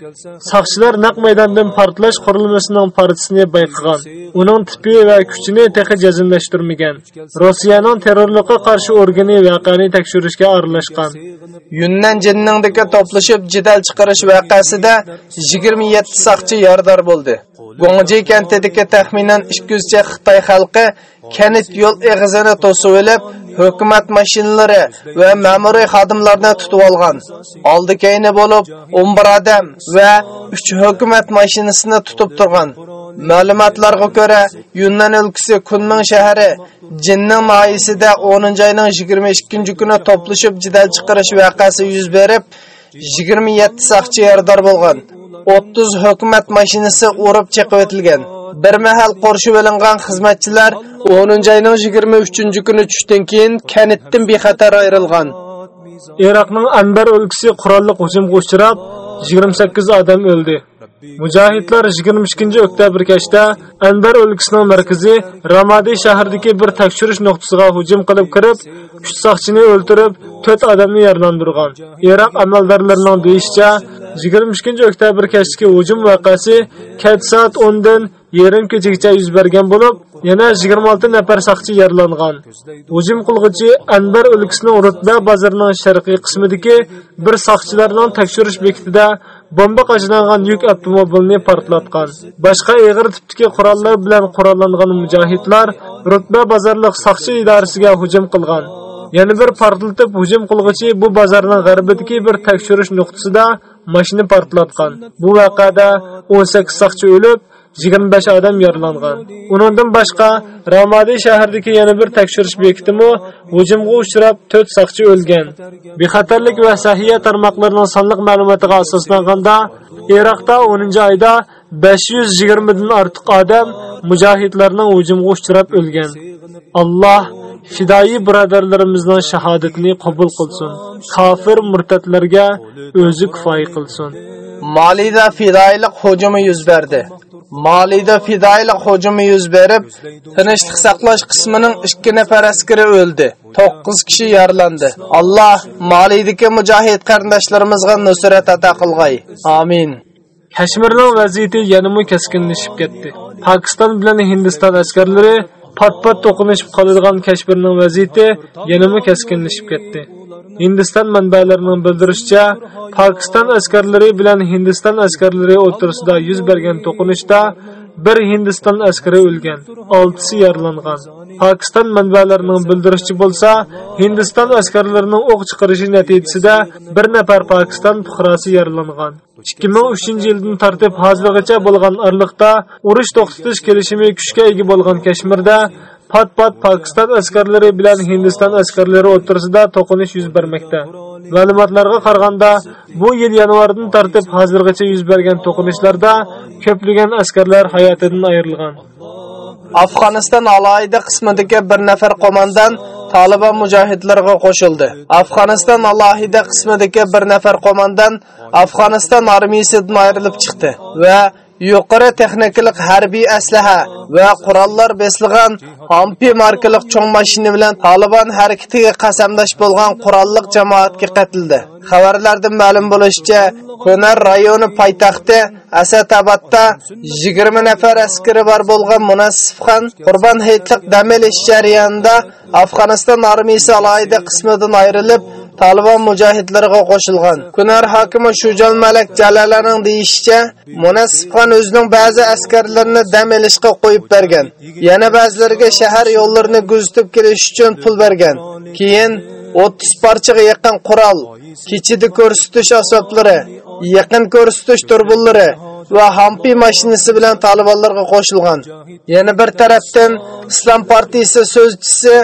Soqchilar naq maydondan portlash qurilmasining partisini bayqagan uning tipi va kuchini texi jazmlashtirmagan. Rossiyaning terrorlikqa qarshi organi voqeani tekshirishga aralashgan. Yunnan jinningdagi to'plashib jidal chiqarish voqeasida 27 saqchi yordar bo'ldi. Gongji kentidagi taxminan 200 cha Xitoy xalqi kanit yo'l eg'izini to'sib olib, hukumat mashinalari va ma'muriy xodimlarni tutib olgan. Oldi keyni bo'lib 11 odam va 3 hukumat mashinasini tutib turgan. Ma'lumotlarga ko'ra, Yunnan o'lkasi Kunming shahri Jinning noyisida 10 oyning 22 kuni to'plashib jidal chiqarish vaqasi yuz berib, 27 saqchi yordar bo'lgan. 30 hukumat mashinasi urib chiqib o'tilgan. Bir mahal qo'rshib olingan xizmatchilar 10 oyning 23 kuni tushdan keyin kanitdan bexatar ayrilgan. Iroqning Anbar o'lkasi qurolli hujumga uchrab, 28 odam o'ldi. Mujohidlar 22 oktyabr kechda Anbar o'lkasining markazi Ramadi shahridagi bir tekshirish nuqtasiga hujum qilib kirib, 3 soqchini o'ldirib, 4 odamni yaralandirgan. Iroq amaldorlarining deyishicha, 22 oktyabr kechki hujum voqeasi kech soat 10 dan yarim kechagacha yuz bergan bo'lib, yana 26 nafar soqchi yaralangan. Hujum qilg'ichi Anbar o'lkasining Urutda bozorining sharqiy qismidagi bir soqchilarning tekshirish bekitida bomba qajlangan yuk avtomobilni portlatgan. Boshqa ig'ir tipdagi qurollar bilan qurollangan mujohidlar Rutba bozorliq soqchi idorasiga hujum qilgan. Yana bir portlatib hujum qilg'ichi bu bozorning g'arbidagi bir tekshirish nuqtasida mashina portlatgan. Bu voqeada 18 soqchi o'lib, 25 odam yaralangan. Uningdan boshqa Ramadi shahridagi yana bir tekshirish bekitimi hujumga uchrab 4 saqchi o'lgan. Bexatarlik va sahiya tarmoqlarining sonliq ma'lumotiga asoslanganda, Iroqda 10-oyda 520 dan ortiq odam mujohidlarning hujumga uchrab o'lgan. Alloh fidoyi birodarlarimizning shahodatini qabul qilsin. Kofir murtatlarga o'zi kifoya qilsin. Malida fidoilik hujumi yuz berdi. Malida fidoilik hujumi yuz berib, tinchlik saqlash qismining 2 nafar askari o'ldi. 9 kishi yaralandi. Alloh Malidagi mujohid qarindoshlarimizga nusrat ato qilg'ay. Amin. Kashmirning vaziyati yanada keskinlashib ketdi. Pokiston bilan Hindiston askarlari pat-pat to'qinishib qoladigan Kashmirning vaziyati yanada keskinlashib ketdi. Hindiston manbalarining bildirishicha, Pokiston askarlari bilan Hindiston askarlari o'rtasida yuz bergan to'qinishda bir Hindiston askari o'lgan, oltisi yaralangan. Pokiston manbalarining bildirishicha bo'lsa, Hindiston askarlarining o'q chiqarishi natijasida bir nafar Pokiston fuqarosi yaralangan. 2003 yildan tartib hozirgacha bo'lgan arliqda urush to'xtatish kelishimi kuchga ega bo'lgan Kashmirda pat-pat Pokiston askarlari bilan Hindiston askarlari o'rtasida to'qinish yuz bermoqda. Ma'lumotlarga qaraganda, bu yil yanvardan tartib hozirgacha yuz bergan to'qinishlarda ko'plagan askarlar hayotidan ayrilgan. Afg'oniston alohida qismidagi bir nafar qo'mondan Taliban mujohidlarga qo'shildi. Afg'oniston alohida qismidagi bir nafar qo'mondan Afg'oniston armiyasidan ayrilib chiqdi va yuqori texnikalik harbiy aslaha va qurollar besilgan Hampi markalik cho'ng mashina bilan Taliban harakatiga qasamdosh bo'lgan qurolliq jamoatga qatildi. Xabarlardan ma'lum bo'lishicha, Konar rayoni poytaxti Asatabadda 20 nafar askari bor bo'lgan Munassifxon Qurban hayitlik dam olish jarayonida Afg'oniston armiyasi alohida qismidan ayrilib Taliban mujohidlariga qo'shilgan. Kunar hokimi Shujal Malak Jalalaning deyishicha, Munasifxon o'zining ba'zi askarlarini dam olishga qo'yib bergan. Yana ba'zilariga shahar yo'llarini kuzatib kelish uchun pul bergan. Keyin 30 parchaga yaqin qurol, kechida ko'rsatish asoblari, yaqin ko'rsatish turbullari va hampi mashinasi bilan talibanlarga qo'shilgan. Yana bir tarafdan Islom partiyasi so'zchisi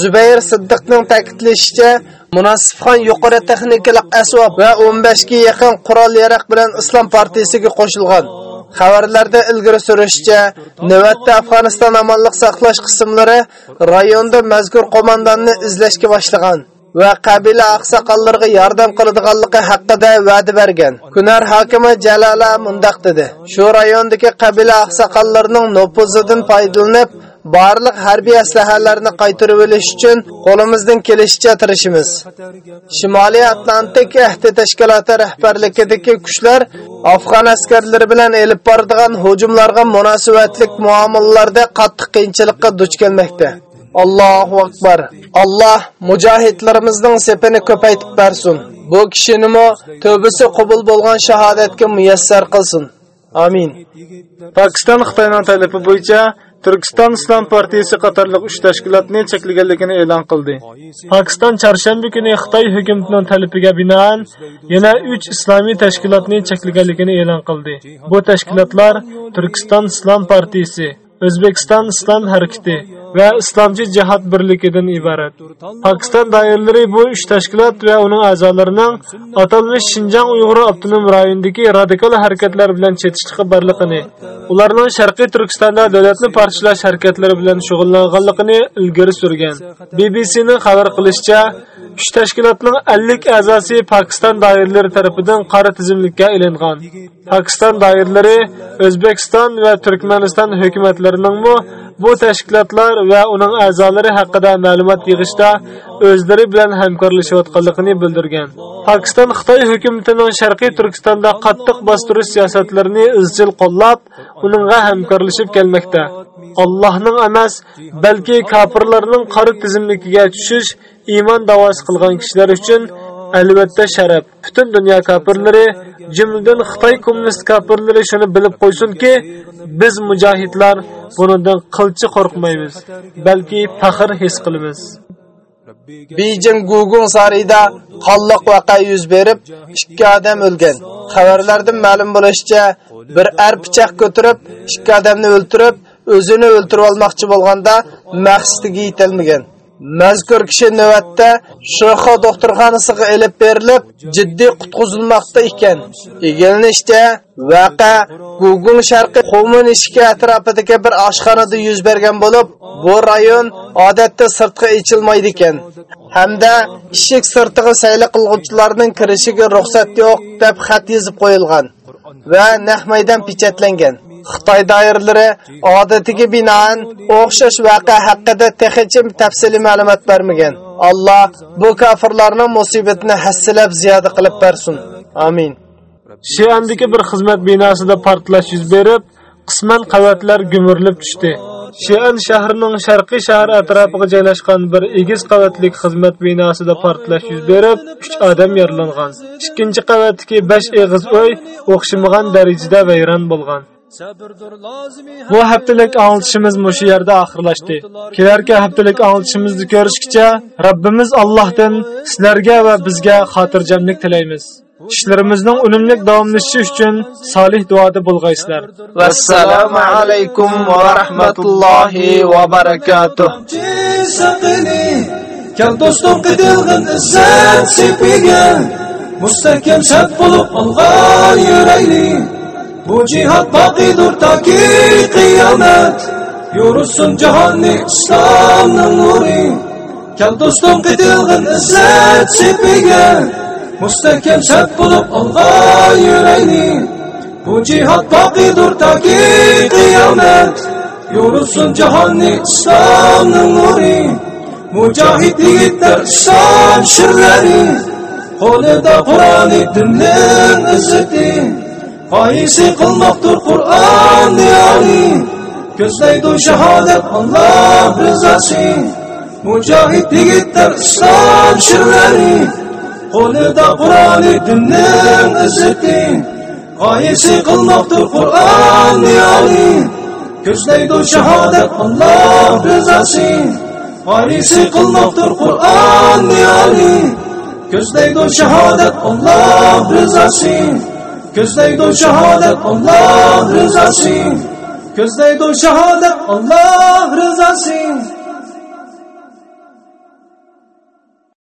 Zubayr Siddiqning ta'kidlashicha, munosibxon yuqori texnikalik asbob va 15 ga yaqin qurol-yarog bilan Islom partiyasiga qo'shilgan. Xabarlarda ilgari surishcha, navbatda Afg'oniston amonlik saqlash qismlari rayonda mazkur qo'mondonni izlashga boshlagan. va qabila oqsoqollariga yordam qiladiganligi haqida va'da bergan. Kunar hokimi Jalala mundaq dedi: "Shu rayondagi qabila oqsoqollarining nufuzidan foydalanib, barliq harbiy aslahalarni qaytarib olish uchun qo'limizdan kelishicha tirishimiz. Shimoliy Atlantik ahdi tashkiloti rahbarligidagi kuchlar Afg'on askarlari bilan elib boradigan hujumlarga munosabatlik muomalalarda qattiq qiyinchilikka duch kelmoqda. Allohu akbar. Alloh mujohidlarimizning sepini ko'paytib bersin. Bu kishinimi tövbasi qabul bo'lgan shahodatga muyassar qilsin. Amin. Pokiston Xitoyning talabi bo'yicha Turkiston Islom partiyasi qatorliq 3 tashkilotni cheklaganligini e'lon qildi. Pokiston chorshanba kuni Xitoy hukumatining talabiga binoan yana 3 islomiy tashkilotni cheklaganligini e'lon qildi. Bu tashkilotlar Turkiston Islom partiyasi, O'zbekiston Islom harakati va Islomchi jihad birligidan iborat. Pokiston doiralari bu uch tashkilot va uning a'zolarining atalmish Shinjang Uyg'ur avtonom rayonidagi radikal harakatlar bilan chetishliqi borligini, ularning Sharqiy Turkistonda davlatni parchalash harakatlari bilan shug'ullanganligini ilgari surgan. BBC'ning xabar qilishicha, uch tashkilotning 50 a'zosi Pokiston doiralari tomonidan qora tizimlikka ilingan. Pokiston doiralari O'zbekiston va Turkmaniston hukumatlarining bu tashkilotlar va uning a'zolari haqida ma'lumot yig'ishda o'zlari bilan hamkorlashayotganligini bildirgan. Pokiston Xitoy hukumatining Sharqiy Turkistonda qattiq bostirish siyosatlarini izchil qo'llab, uningga hamkorlashib kelmoqda. Allohning emas, balki kofirlarning qora tizimligiga tushish iymon da'vosi qilgan kishilar uchun albatta sharaf. Butun dunyo kofirlari, jumladan Xitoy kommunist kofirlari shuni bilib qo'ysinki, biz mujohidlar bundan qilchi qo'rqmaymiz, balki faxr his qilamiz. Beijing Gugung sarayida qonliq voqea yuz berib, ikki odam o'lgan. Xabarlardan ma'lum bo'lishicha, bir ar pichoq ko'tarib, ikki odamni o'ltirib, o'zini o'ltirib olmoqchi bo'lganda maqsadiga yetilmagan. Mazkur kishi navbatda Shoxo doktorxonasiga elib berilib, jiddiy qutqizilmoqda ekan. Egilinishda vaqa Gugung sharqi Qo'min ishki atrofidagi bir oshxonada yuz bergan bo'lib, bu rayon odatda sirtqa ichilmaydi ekan. Hamda ishik sirtiga sayli qilguvchilarning kirishiga ruxsat yo'q deb xat yozib qo'yilgan va naq maydon pechatlangan. Xitoy doiralari odatiga binoan o'xshash voqea haqida texnicha tafsili ma'lumot bermagan. Alloh bu kofirlarning musibatini hassilab ziyoda qilib bersin. Amin. Shiandagi bir xizmat binosida portlash yuz berib, qisman qavatlar gumurlib tushdi. Shian shahrining sharqiy shahar atrofiga joylashgan bir egiz qavatli xizmat binosida portlash yuz berib, 3 odam yaralangan. Ikkinchi qavatdagi 5 eg'iz uy o'xshamagan darajada vayron bo'lgan. Bu haftalik anglitishimiz mushu yerda oxirlashdi. Kelarki haftalik anglitishimizni ko'rishgacha Rabbimiz Allohdan sizlarga va bizga xotirjamlik tilaymiz. ishlarimizning unumli davomlashishi uchun solih duoda bo'lg'aysizlar. Vassalomu alaykum va rahmatullohi va barakatuh. Kal do'stim qitilg'in izzat sepiga Mustahkam shart bo'lib olg'an yuraylik Bu jihad baqidur toki qiyomat Yursin jahonni islomning nuri. Kal do'stim qitilg'in izzat sepiga Mustahkam shart bo'lib olg'an yuraylik Bu jihad baqidur toki qiyomat Yursin jahonni islomning nuri. Mujohid yigitlar islom shirlari Qo'lida Qur'oni dinning izzati Qoyisi qilmoqdir Qur'on diyori Ko'zlaydi shahodat Alloh rizosi Mujohid yigitlar islom shirlari. Qo'lida Qur'oni dinning izzati. Qoyisi qilmoqdir Qur'on diyori Ko'zlaydi shahodat Alloh rizosi Qoyisi qilmoqdir Qur'on diyori Ko'zlaydi shahodat Alloh rizosi Ko'zlaydi shahodat Alloh rizosi Ko'zlaydi shahodat Alloh rizosi